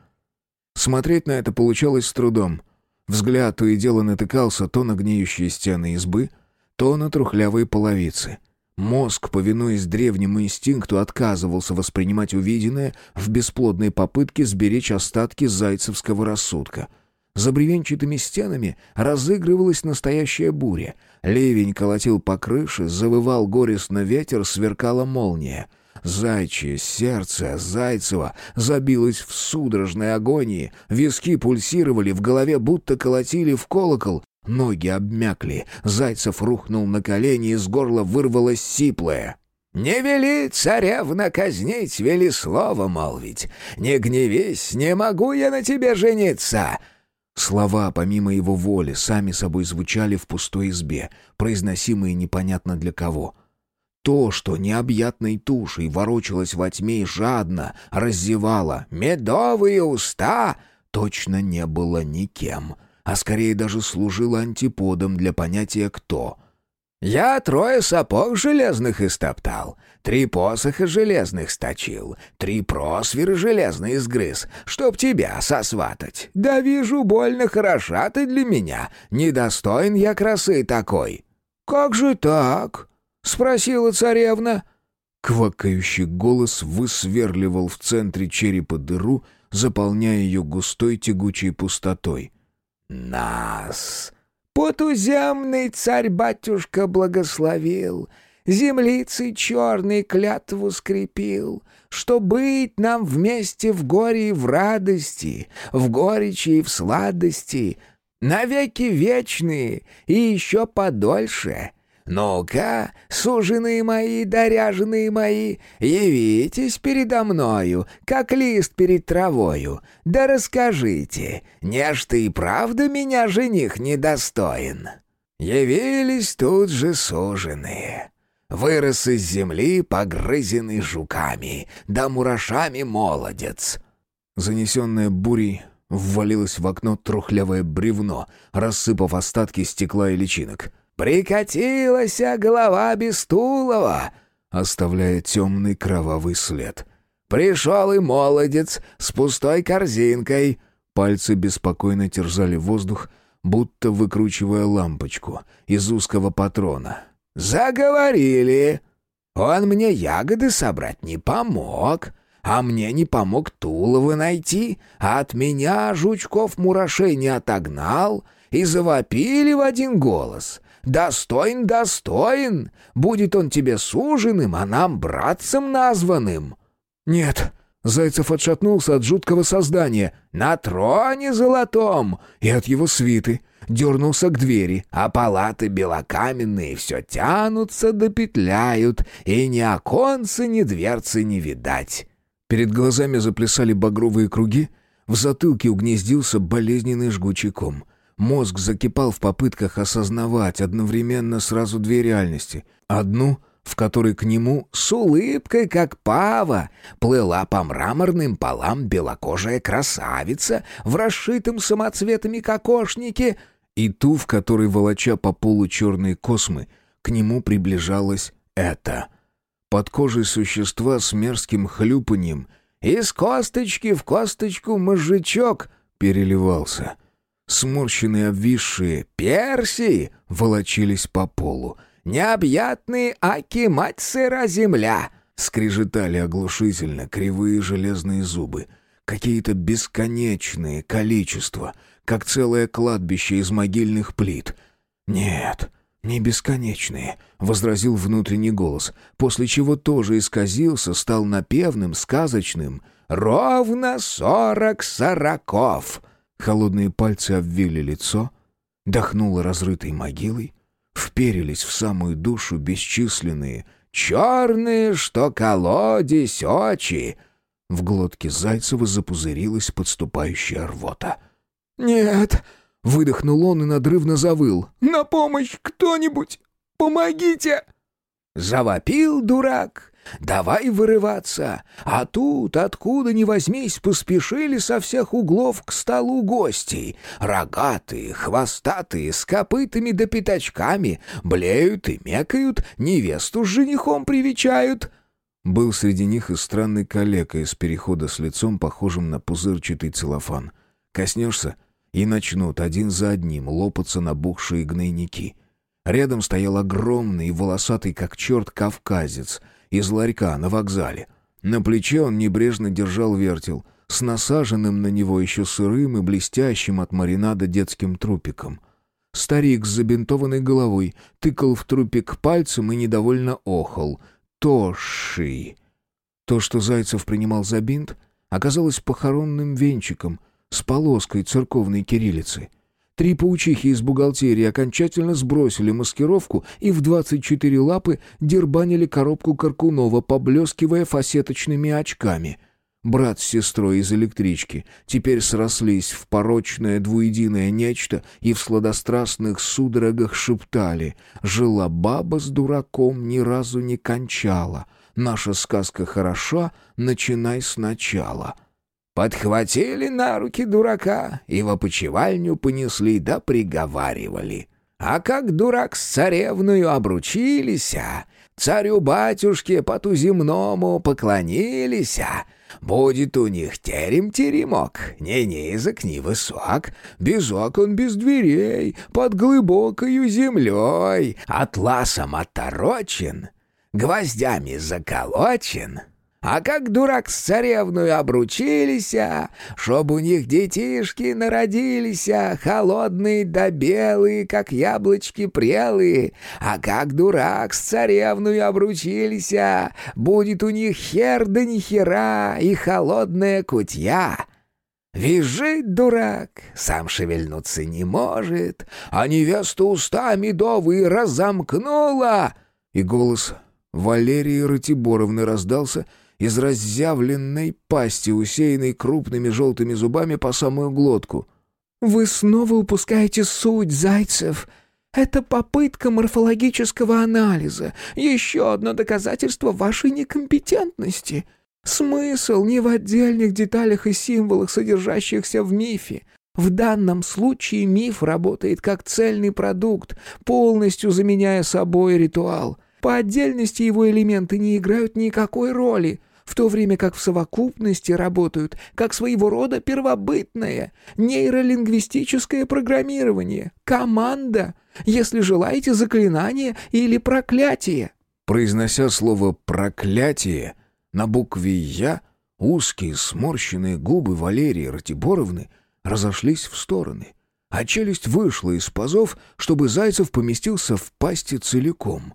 Speaker 1: Смотреть на это получалось с трудом. Взгляд то и дело натыкался то на гниющие стены избы, то на трухлявые половицы. Мозг, повинуясь древнему инстинкту, отказывался воспринимать увиденное в бесплодной попытке сберечь остатки зайцевского рассудка. За бревенчатыми стенами разыгрывалась настоящая буря. Ливень колотил по крыше, завывал горестно ветер, сверкала молния. Зайчье сердце Зайцева забилось в судорожной агонии, виски пульсировали, в голове будто колотили в колокол, Ноги обмякли, Зайцев рухнул на колени, из горла вырвалось сиплое.
Speaker 2: «Не вели, царевна, казнить, вели слово молвить. Не гневись, не могу я на тебе жениться!»
Speaker 1: Слова, помимо его воли, сами собой звучали в пустой избе, произносимые непонятно для кого. То, что необъятной тушей ворочалось во тьме и жадно раззевало «медовые уста», точно не было никем — а скорее даже служила антиподом для понятия «кто».
Speaker 2: «Я трое сапог железных истоптал, три посоха железных сточил, три просверы железные сгрыз, чтоб тебя сосватать. Да вижу, больно хороша ты для меня, недостоин я красы такой». «Как же так?» — спросила царевна.
Speaker 1: Квакающий голос высверливал в центре черепа дыру, заполняя ее густой тягучей пустотой.
Speaker 2: Нас! Потуземный царь-батюшка благословил, землицей черный клятву скрепил, что быть нам вместе в горе и в радости, в горечи и в сладости, навеки вечные и еще подольше — «Ну-ка, суженые мои, доряженные мои, явитесь передо мною, как лист перед травою, да расскажите, не ж ты и правда меня жених недостоин?» Явились тут же суженые. Вырос из земли, погрызенный жуками, да мурашами молодец.
Speaker 1: Занесенная бурей ввалилось в окно трухлявое бревно, рассыпав остатки стекла и личинок —
Speaker 2: «Прикатилась голова Бестулова!»
Speaker 1: оставляя темный кровавый след.
Speaker 2: «Пришел и молодец с пустой корзинкой!»
Speaker 1: Пальцы беспокойно терзали воздух, будто выкручивая лампочку из узкого патрона.
Speaker 2: «Заговорили! Он мне ягоды собрать не помог, а мне не помог Тулова найти, а от меня жучков-мурашей не отогнал, и завопили в один голос. Достоин, достоин! Будет он тебе суженым, а нам братцем названным!»
Speaker 1: «Нет!» — Зайцев отшатнулся от жуткого создания.
Speaker 2: «На троне золотом!»
Speaker 1: И от его свиты дернулся к двери.
Speaker 2: «А палаты белокаменные все тянутся да петляют, и ни оконца, ни дверцы не видать!»
Speaker 1: Перед глазами заплясали багровые круги, в затылке угнездился болезненный жгучий ком — Мозг закипал в попытках осознавать одновременно сразу две реальности. Одну, в которой к нему с улыбкой, как пава, плыла по мраморным полам белокожая красавица в расшитом самоцветами кокошнике, и ту, в которой, волоча по полу черные космы, к нему приближалась эта. Под кожей существа с мерзким хлюпаньем «Из косточки в косточку мозжечок» переливался — Сморщенные обвисшие персии волочились по полу. «Необъятные аки, мать сыра земля!» Скрежетали оглушительно кривые железные зубы. Какие-то бесконечные количества, как целое кладбище из могильных плит. «Нет, не бесконечные», — возразил внутренний голос, после чего тоже исказился, стал напевным, сказочным. «Ровно сорок сороков!» Холодные пальцы обвили лицо, дохнуло разрытой могилой, вперились в самую душу бесчисленные «черные, что колодец очи!» В глотке Зайцева запузырилась подступающая рвота.
Speaker 3: «Нет!» — выдохнул он и надрывно завыл.
Speaker 2: «На помощь кто-нибудь! Помогите!» Завопил дурак, Давай вырываться. А тут, откуда ни возьмись, поспешили со всех углов к столу гостей. Рогатые, хвостатые, с копытами да пятачками, блеют и мекают, невесту с женихом привечают.
Speaker 1: Был среди них и странный калека из перехода с лицом, похожим на пузырчатый целлофан. Коснешься — и начнут один за одним лопаться набухшие гнойники. Рядом стоял огромный, волосатый как черт, кавказец — из ларька на вокзале. На плече он небрежно держал вертел, с насаженным на него еще сырым и блестящим от маринада детским трупиком. Старик с забинтованной головой тыкал в трупик пальцем и недовольно охал. «Тоши!» То, что Зайцев принимал за бинт, оказалось похоронным венчиком с полоской церковной кириллицы — Три паучихи из бухгалтерии окончательно сбросили маскировку и в 24 лапы дербанили коробку Каркунова, поблескивая фасеточными очками. Брат с сестрой из электрички теперь срослись в порочное двуединое нечто и в сладострастных судорогах шептали «Жила баба с дураком, ни разу не кончала. Наша сказка хороша, начинай сначала».
Speaker 2: Подхватили на руки дурака и в опочивальню понесли да приговаривали. А как дурак с царевную обручились, а царю-батюшке по-туземному поклонились, а будет у них терем-теремок, ни низок, ни высок, без окон, без дверей, под глубокою землей, атласом оторочен, гвоздями заколочен». А как дурак с царевной обручились, чтоб у них детишки народились, холодные да белые, как яблочки прелые. А как дурак с царевной обручились, будет у них хер да ни хера и холодная кутья. Визжит дурак, сам шевельнуться не может, а невеста уста медовые разомкнула.
Speaker 1: И голос Валерии Ратиборовны раздался — из разъявленной пасти, усеянной крупными желтыми зубами по самую глотку.
Speaker 3: «Вы снова упускаете суть, Зайцев. Это попытка морфологического анализа, еще одно доказательство вашей некомпетентности. Смысл не в отдельных деталях и символах, содержащихся в мифе. В данном случае миф работает как цельный продукт, полностью заменяя собой ритуал». По отдельности его элементы не играют никакой роли в то время как в совокупности работают как своего рода первобытное нейролингвистическое программирование, команда, если желаете, заклинание или проклятие.
Speaker 1: Произнося слово «проклятие», на букве «Я» узкие сморщенные губы Валерии Ратиборовны разошлись в стороны, а челюсть вышла из пазов, чтобы Зайцев поместился в пасти целиком.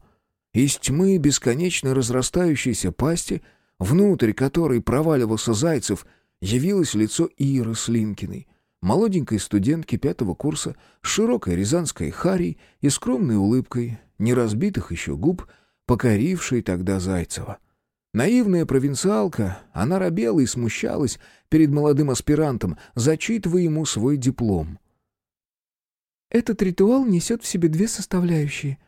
Speaker 1: Из тьмы бесконечно разрастающейся пасти — внутрь которой проваливался Зайцев, явилось лицо Иры Слинкиной, молоденькой студентки пятого курса с широкой рязанской харей и скромной улыбкой, неразбитых еще губ, покорившей тогда Зайцева. Наивная провинциалка, она робела и смущалась перед молодым аспирантом, зачитывая ему свой диплом.
Speaker 4: Этот ритуал несет в себе две составляющие.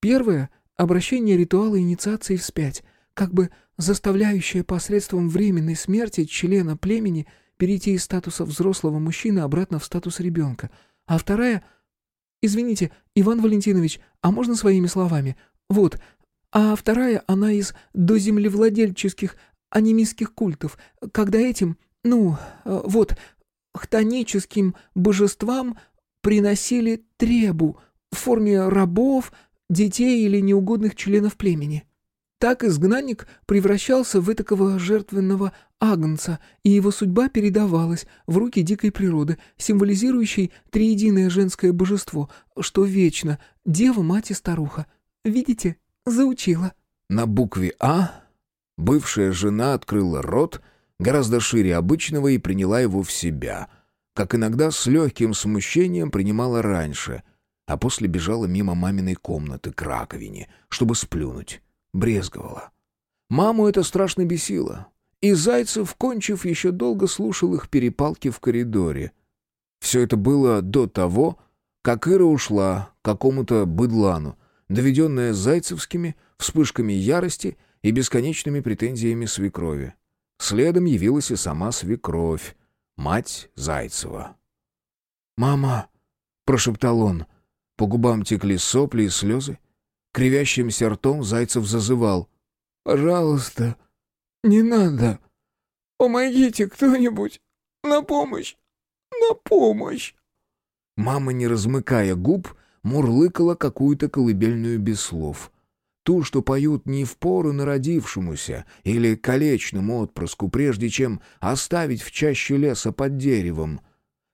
Speaker 4: Первая — обращение ритуала инициации вспять, как бы заставляющее посредством временной смерти члена племени перейти из статуса взрослого мужчины обратно в статус ребенка. А вторая... Извините, Иван Валентинович, а можно своими словами? Вот. А вторая, она из доземлевладельческих анимистских культов, когда этим, ну, э, вот, хтоническим божествам приносили требу в форме рабов, детей или неугодных членов племени. Так изгнанник превращался в этакого жертвенного агнца, и его судьба передавалась в руки дикой природы, символизирующей триединое женское божество, что вечно — дева, мать и старуха. Видите, заучила.
Speaker 1: На букве «А» бывшая жена открыла рот гораздо шире обычного и приняла его в себя, как иногда с легким смущением принимала раньше, а после бежала мимо маминой комнаты к раковине, чтобы сплюнуть брезговала. Маму это страшно бесило. И Зайцев, кончив, еще долго слушал их перепалки в коридоре. Все это было до того, как Ира ушла к какому-то быдлану, доведенная зайцевскими вспышками ярости и бесконечными претензиями свекрови. Следом явилась и сама свекровь, мать Зайцева.
Speaker 3: «Мама!» — прошептал он. По губам текли сопли и слезы. Кривящимся ртом Зайцев зазывал. «Пожалуйста, не надо. Помогите кто-нибудь. На помощь! На помощь!»
Speaker 1: Мама, не размыкая губ, мурлыкала какую-то колыбельную без слов. Ту, что поют не в пору народившемуся или колечному отпрыску, прежде чем оставить в чаще леса под деревом.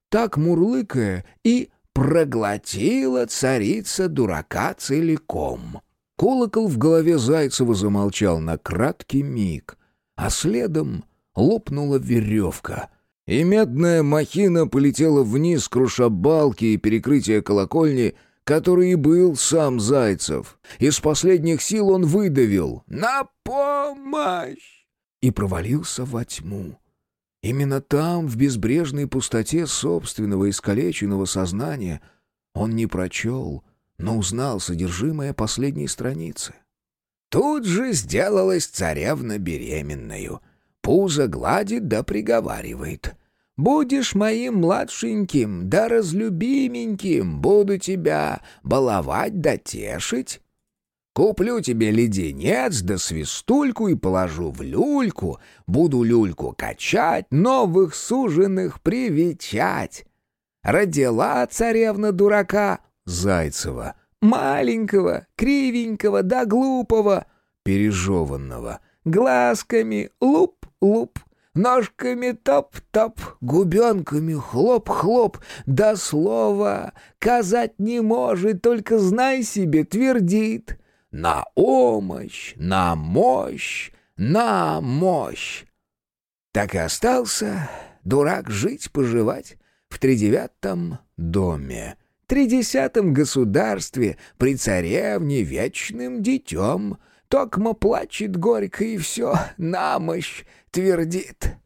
Speaker 1: Так, мурлыкая и проглотила царица дурака целиком. Колокол в голове Зайцева замолчал на краткий миг, а следом лопнула веревка, и медная махина полетела вниз, круша балки и перекрытия колокольни, который и был сам Зайцев. Из последних сил он выдавил «На помощь!» и провалился во тьму. Именно там, в безбрежной пустоте собственного искалеченного сознания, он не прочел, но узнал содержимое последней страницы.
Speaker 2: Тут же сделалась царевна беременную. Пузо гладит да приговаривает. «Будешь моим младшеньким да разлюбименьким, буду тебя баловать да тешить». Куплю тебе леденец да свистульку и положу в люльку, буду люльку качать, новых суженых привечать. Родила царевна дурака Зайцева, маленького, кривенького да глупого, пережеванного, глазками луп-луп, ножками топ-топ, губенками хлоп-хлоп, да слова казать не может, только знай себе, твердит — на омощь, на мощь, на мощь. Так и остался дурак жить-поживать в тридевятом доме, тридесятом государстве, при царевне вечным детем. Токмо плачет горько и все, на мощь твердит.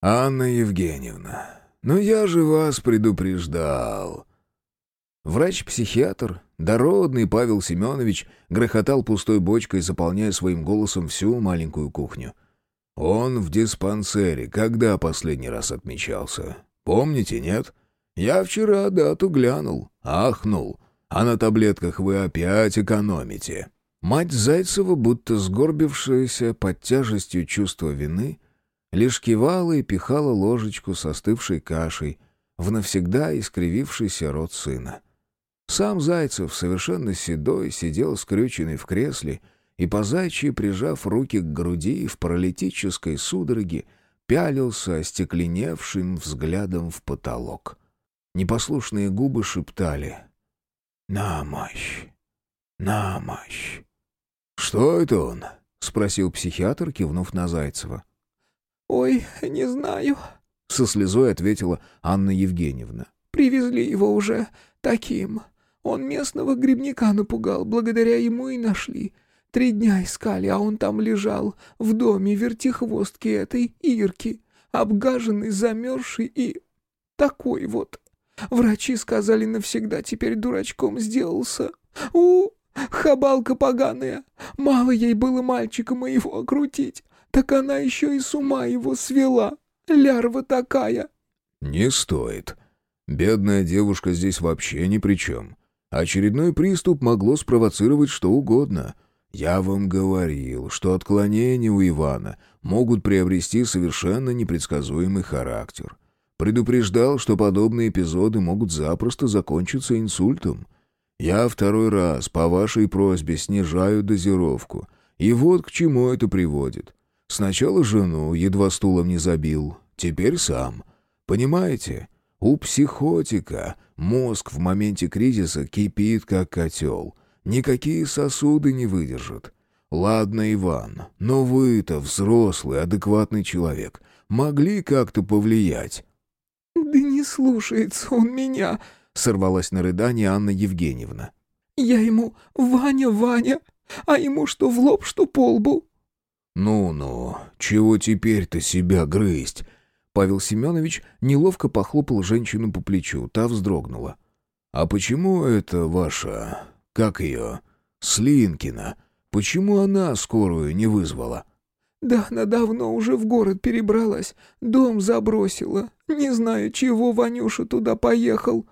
Speaker 1: «Анна Евгеньевна, ну я же вас предупреждал». Врач-психиатр Дородный Павел Семенович грохотал пустой бочкой, заполняя своим голосом всю маленькую кухню. «Он в диспансере. Когда последний раз отмечался? Помните, нет? Я вчера дату глянул, ахнул. А на таблетках вы опять экономите». Мать Зайцева, будто сгорбившаяся под тяжестью чувства вины, лишь кивала и пихала ложечку с остывшей кашей в навсегда искривившийся рот сына. Сам Зайцев, совершенно седой, сидел скрюченный в кресле и, позайчий, прижав руки к груди в паралитической судороге, пялился остекленевшим взглядом в потолок. Непослушные губы шептали «На мощь! На мощь!» «Что это он?» — спросил психиатр, кивнув на Зайцева.
Speaker 4: «Ой, не знаю», —
Speaker 1: со слезой ответила Анна Евгеньевна.
Speaker 4: «Привезли его уже таким. Он местного грибника напугал, благодаря ему и нашли. Три дня искали, а он там лежал, в доме вертихвостки этой Ирки, обгаженный, замерзший и... такой вот. Врачи сказали навсегда, теперь дурачком сделался. У, хабалка поганая. Мало ей было мальчика моего окрутить. Так она еще и с ума его свела. Лярва такая.
Speaker 1: Не стоит. Бедная девушка здесь вообще ни при чем. Очередной приступ могло спровоцировать что угодно. Я вам говорил, что отклонения у Ивана могут приобрести совершенно непредсказуемый характер. Предупреждал, что подобные эпизоды могут запросто закончиться инсультом. Я второй раз по вашей просьбе снижаю дозировку. И вот к чему это приводит. Сначала жену едва стулом не забил, теперь сам. Понимаете, у психотика мозг в моменте кризиса кипит, как котел. Никакие сосуды не выдержат. Ладно, Иван, но вы-то взрослый, адекватный человек. Могли как-то повлиять?
Speaker 4: «Да не слушается он меня», — сорвалась на рыдание Анна Евгеньевна. «Я ему «Ваня, Ваня», а ему что в лоб, что по лбу».
Speaker 1: «Ну-ну, чего теперь-то себя грызть?» Павел Семенович неловко похлопал женщину по плечу, та вздрогнула. «А почему это ваша... как ее? Слинкина? Почему она скорую не вызвала?»
Speaker 4: «Да она давно уже в город перебралась, дом забросила. Не знаю, чего Ванюша туда поехал».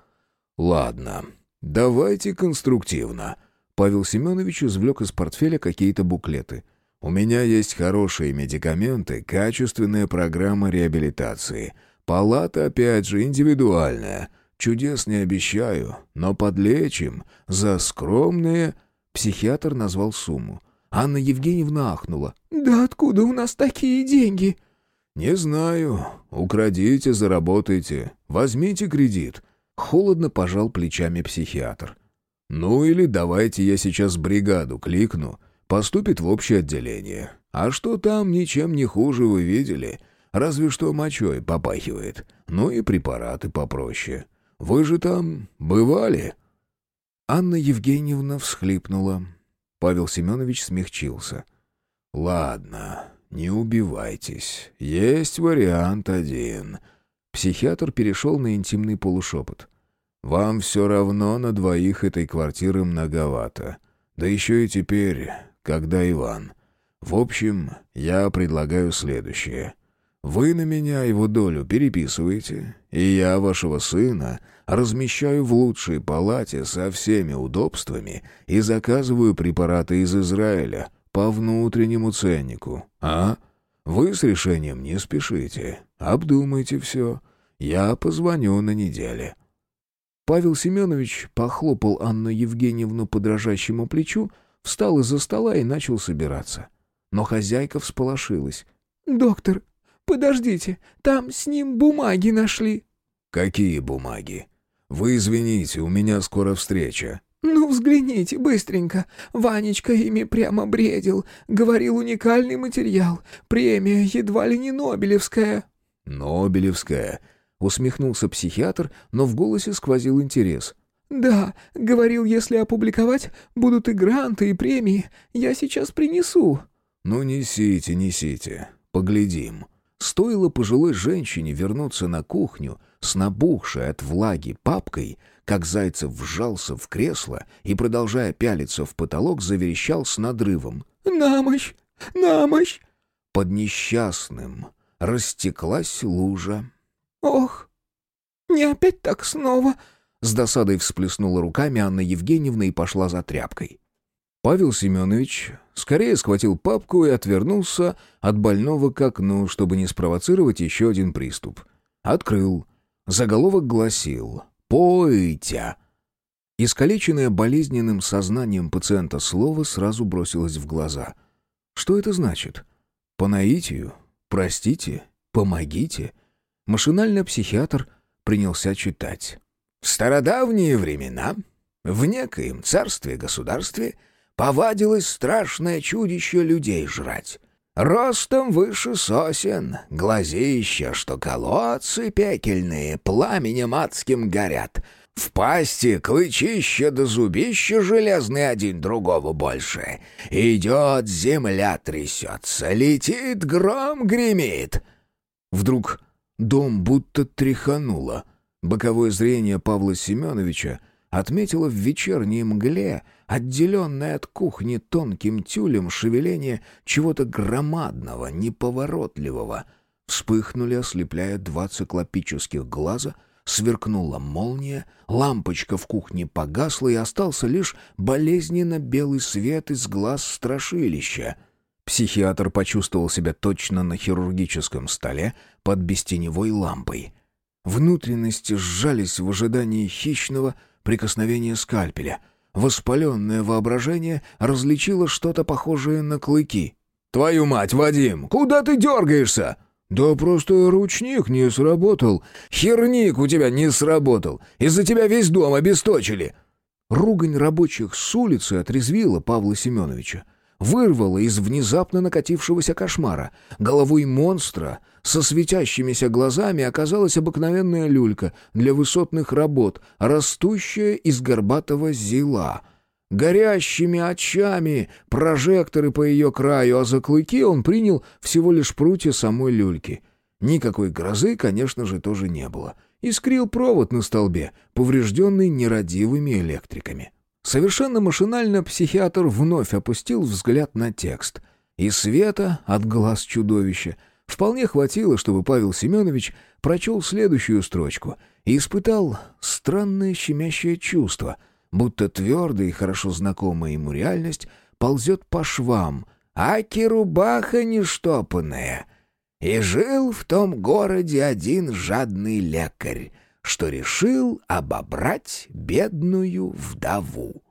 Speaker 1: «Ладно, давайте конструктивно». Павел Семенович извлек из портфеля какие-то буклеты. «У меня есть хорошие медикаменты, качественная программа реабилитации. Палата, опять же, индивидуальная. Чудес не обещаю, но подлечим за скромные...» Психиатр назвал сумму. Анна Евгеньевна ахнула.
Speaker 4: «Да откуда у нас такие деньги?»
Speaker 1: «Не знаю. Украдите, заработайте. Возьмите кредит». Холодно пожал плечами психиатр. «Ну или давайте я сейчас бригаду кликну. Поступит в общее отделение. А что там, ничем не хуже вы видели. Разве что мочой попахивает. Ну и препараты попроще. Вы же там бывали?» Анна Евгеньевна всхлипнула. Павел Семенович смягчился. «Ладно, не убивайтесь. Есть вариант один». Психиатр перешел на интимный полушепот. «Вам все равно на двоих этой квартиры многовато. Да еще и теперь, когда Иван. В общем, я предлагаю следующее. Вы на меня его долю переписываете, и я вашего сына размещаю в лучшей палате со всеми удобствами и заказываю препараты из Израиля по внутреннему ценнику. А? Вы с решением не спешите. Обдумайте все. Я позвоню на неделе». Павел Семенович похлопал Анну Евгеньевну по дрожащему плечу, встал из-за стола и начал собираться. Но хозяйка всполошилась.
Speaker 4: «Доктор, подождите, там с ним бумаги нашли».
Speaker 1: «Какие бумаги?» «Вы извините, у меня скоро встреча».
Speaker 4: «Ну, взгляните, быстренько. Ванечка ими прямо бредил. Говорил, уникальный материал. Премия едва ли не Нобелевская».
Speaker 1: «Нобелевская», — усмехнулся психиатр, но в голосе сквозил интерес.
Speaker 4: «Да, говорил, если опубликовать, будут и гранты, и премии. Я сейчас принесу».
Speaker 1: «Ну, несите, несите. Поглядим». Стоило пожилой женщине вернуться на кухню с набухшей от влаги папкой, как Зайцев вжался в кресло и, продолжая пялиться в потолок, заверещал с надрывом.
Speaker 4: «Намощь! Намощь!»
Speaker 1: Под несчастным растеклась лужа.
Speaker 4: «Ох, не опять так снова!»
Speaker 1: С досадой всплеснула руками Анна Евгеньевна и пошла за тряпкой. Павел Семенович скорее схватил папку и отвернулся от больного к окну, чтобы не спровоцировать еще один приступ. Открыл. Заголовок гласил «Пойте». Искалеченное болезненным сознанием пациента слово сразу бросилось в глаза. Что это значит? По наитию? Простите? Помогите? Машинально психиатр принялся читать.
Speaker 2: В стародавние времена, в некоем царстве-государстве, повадилось страшное чудище людей жрать. Ростом выше сосен, глазища, что колодцы пекельные, пламенем адским горят. В пасти клычища да зубища железные один другого больше. Идет земля трясется, летит гром гремит.
Speaker 1: Вдруг дом будто тряхануло — Боковое зрение Павла Семеновича отметило в вечерней мгле, отделенное от кухни тонким тюлем, шевеление чего-то громадного, неповоротливого. Вспыхнули, ослепляя два циклопических глаза, сверкнула молния, лампочка в кухне погасла, и остался лишь болезненно белый свет из глаз страшилища. Психиатр почувствовал себя точно на хирургическом столе под бестеневой лампой. Внутренности сжались в ожидании хищного прикосновения скальпеля. Воспаленное воображение различило что-то похожее на клыки.
Speaker 2: «Твою мать, Вадим, куда ты дергаешься?»
Speaker 1: «Да просто ручник не сработал».
Speaker 2: «Херник у тебя не сработал. Из-за тебя весь дом обесточили».
Speaker 1: Ругань рабочих с улицы отрезвила Павла Семеновича вырвало из внезапно накатившегося кошмара. Головой монстра со светящимися глазами оказалась обыкновенная люлька для высотных работ, растущая из горбатого зила. Горящими очами прожекторы по ее краю, а за клыки он принял всего лишь прутья самой люльки. Никакой грозы, конечно же, тоже не было. Искрил провод на столбе, поврежденный нерадивыми электриками. Совершенно машинально психиатр вновь опустил взгляд на текст. И света от глаз чудовища вполне хватило, чтобы Павел Семенович прочел следующую строчку и испытал странное щемящее чувство, будто твердая и хорошо знакомая ему реальность ползет по швам, аки рубаха нештопанная. И жил в том городе один жадный лекарь, что решил обобрать бедную вдову.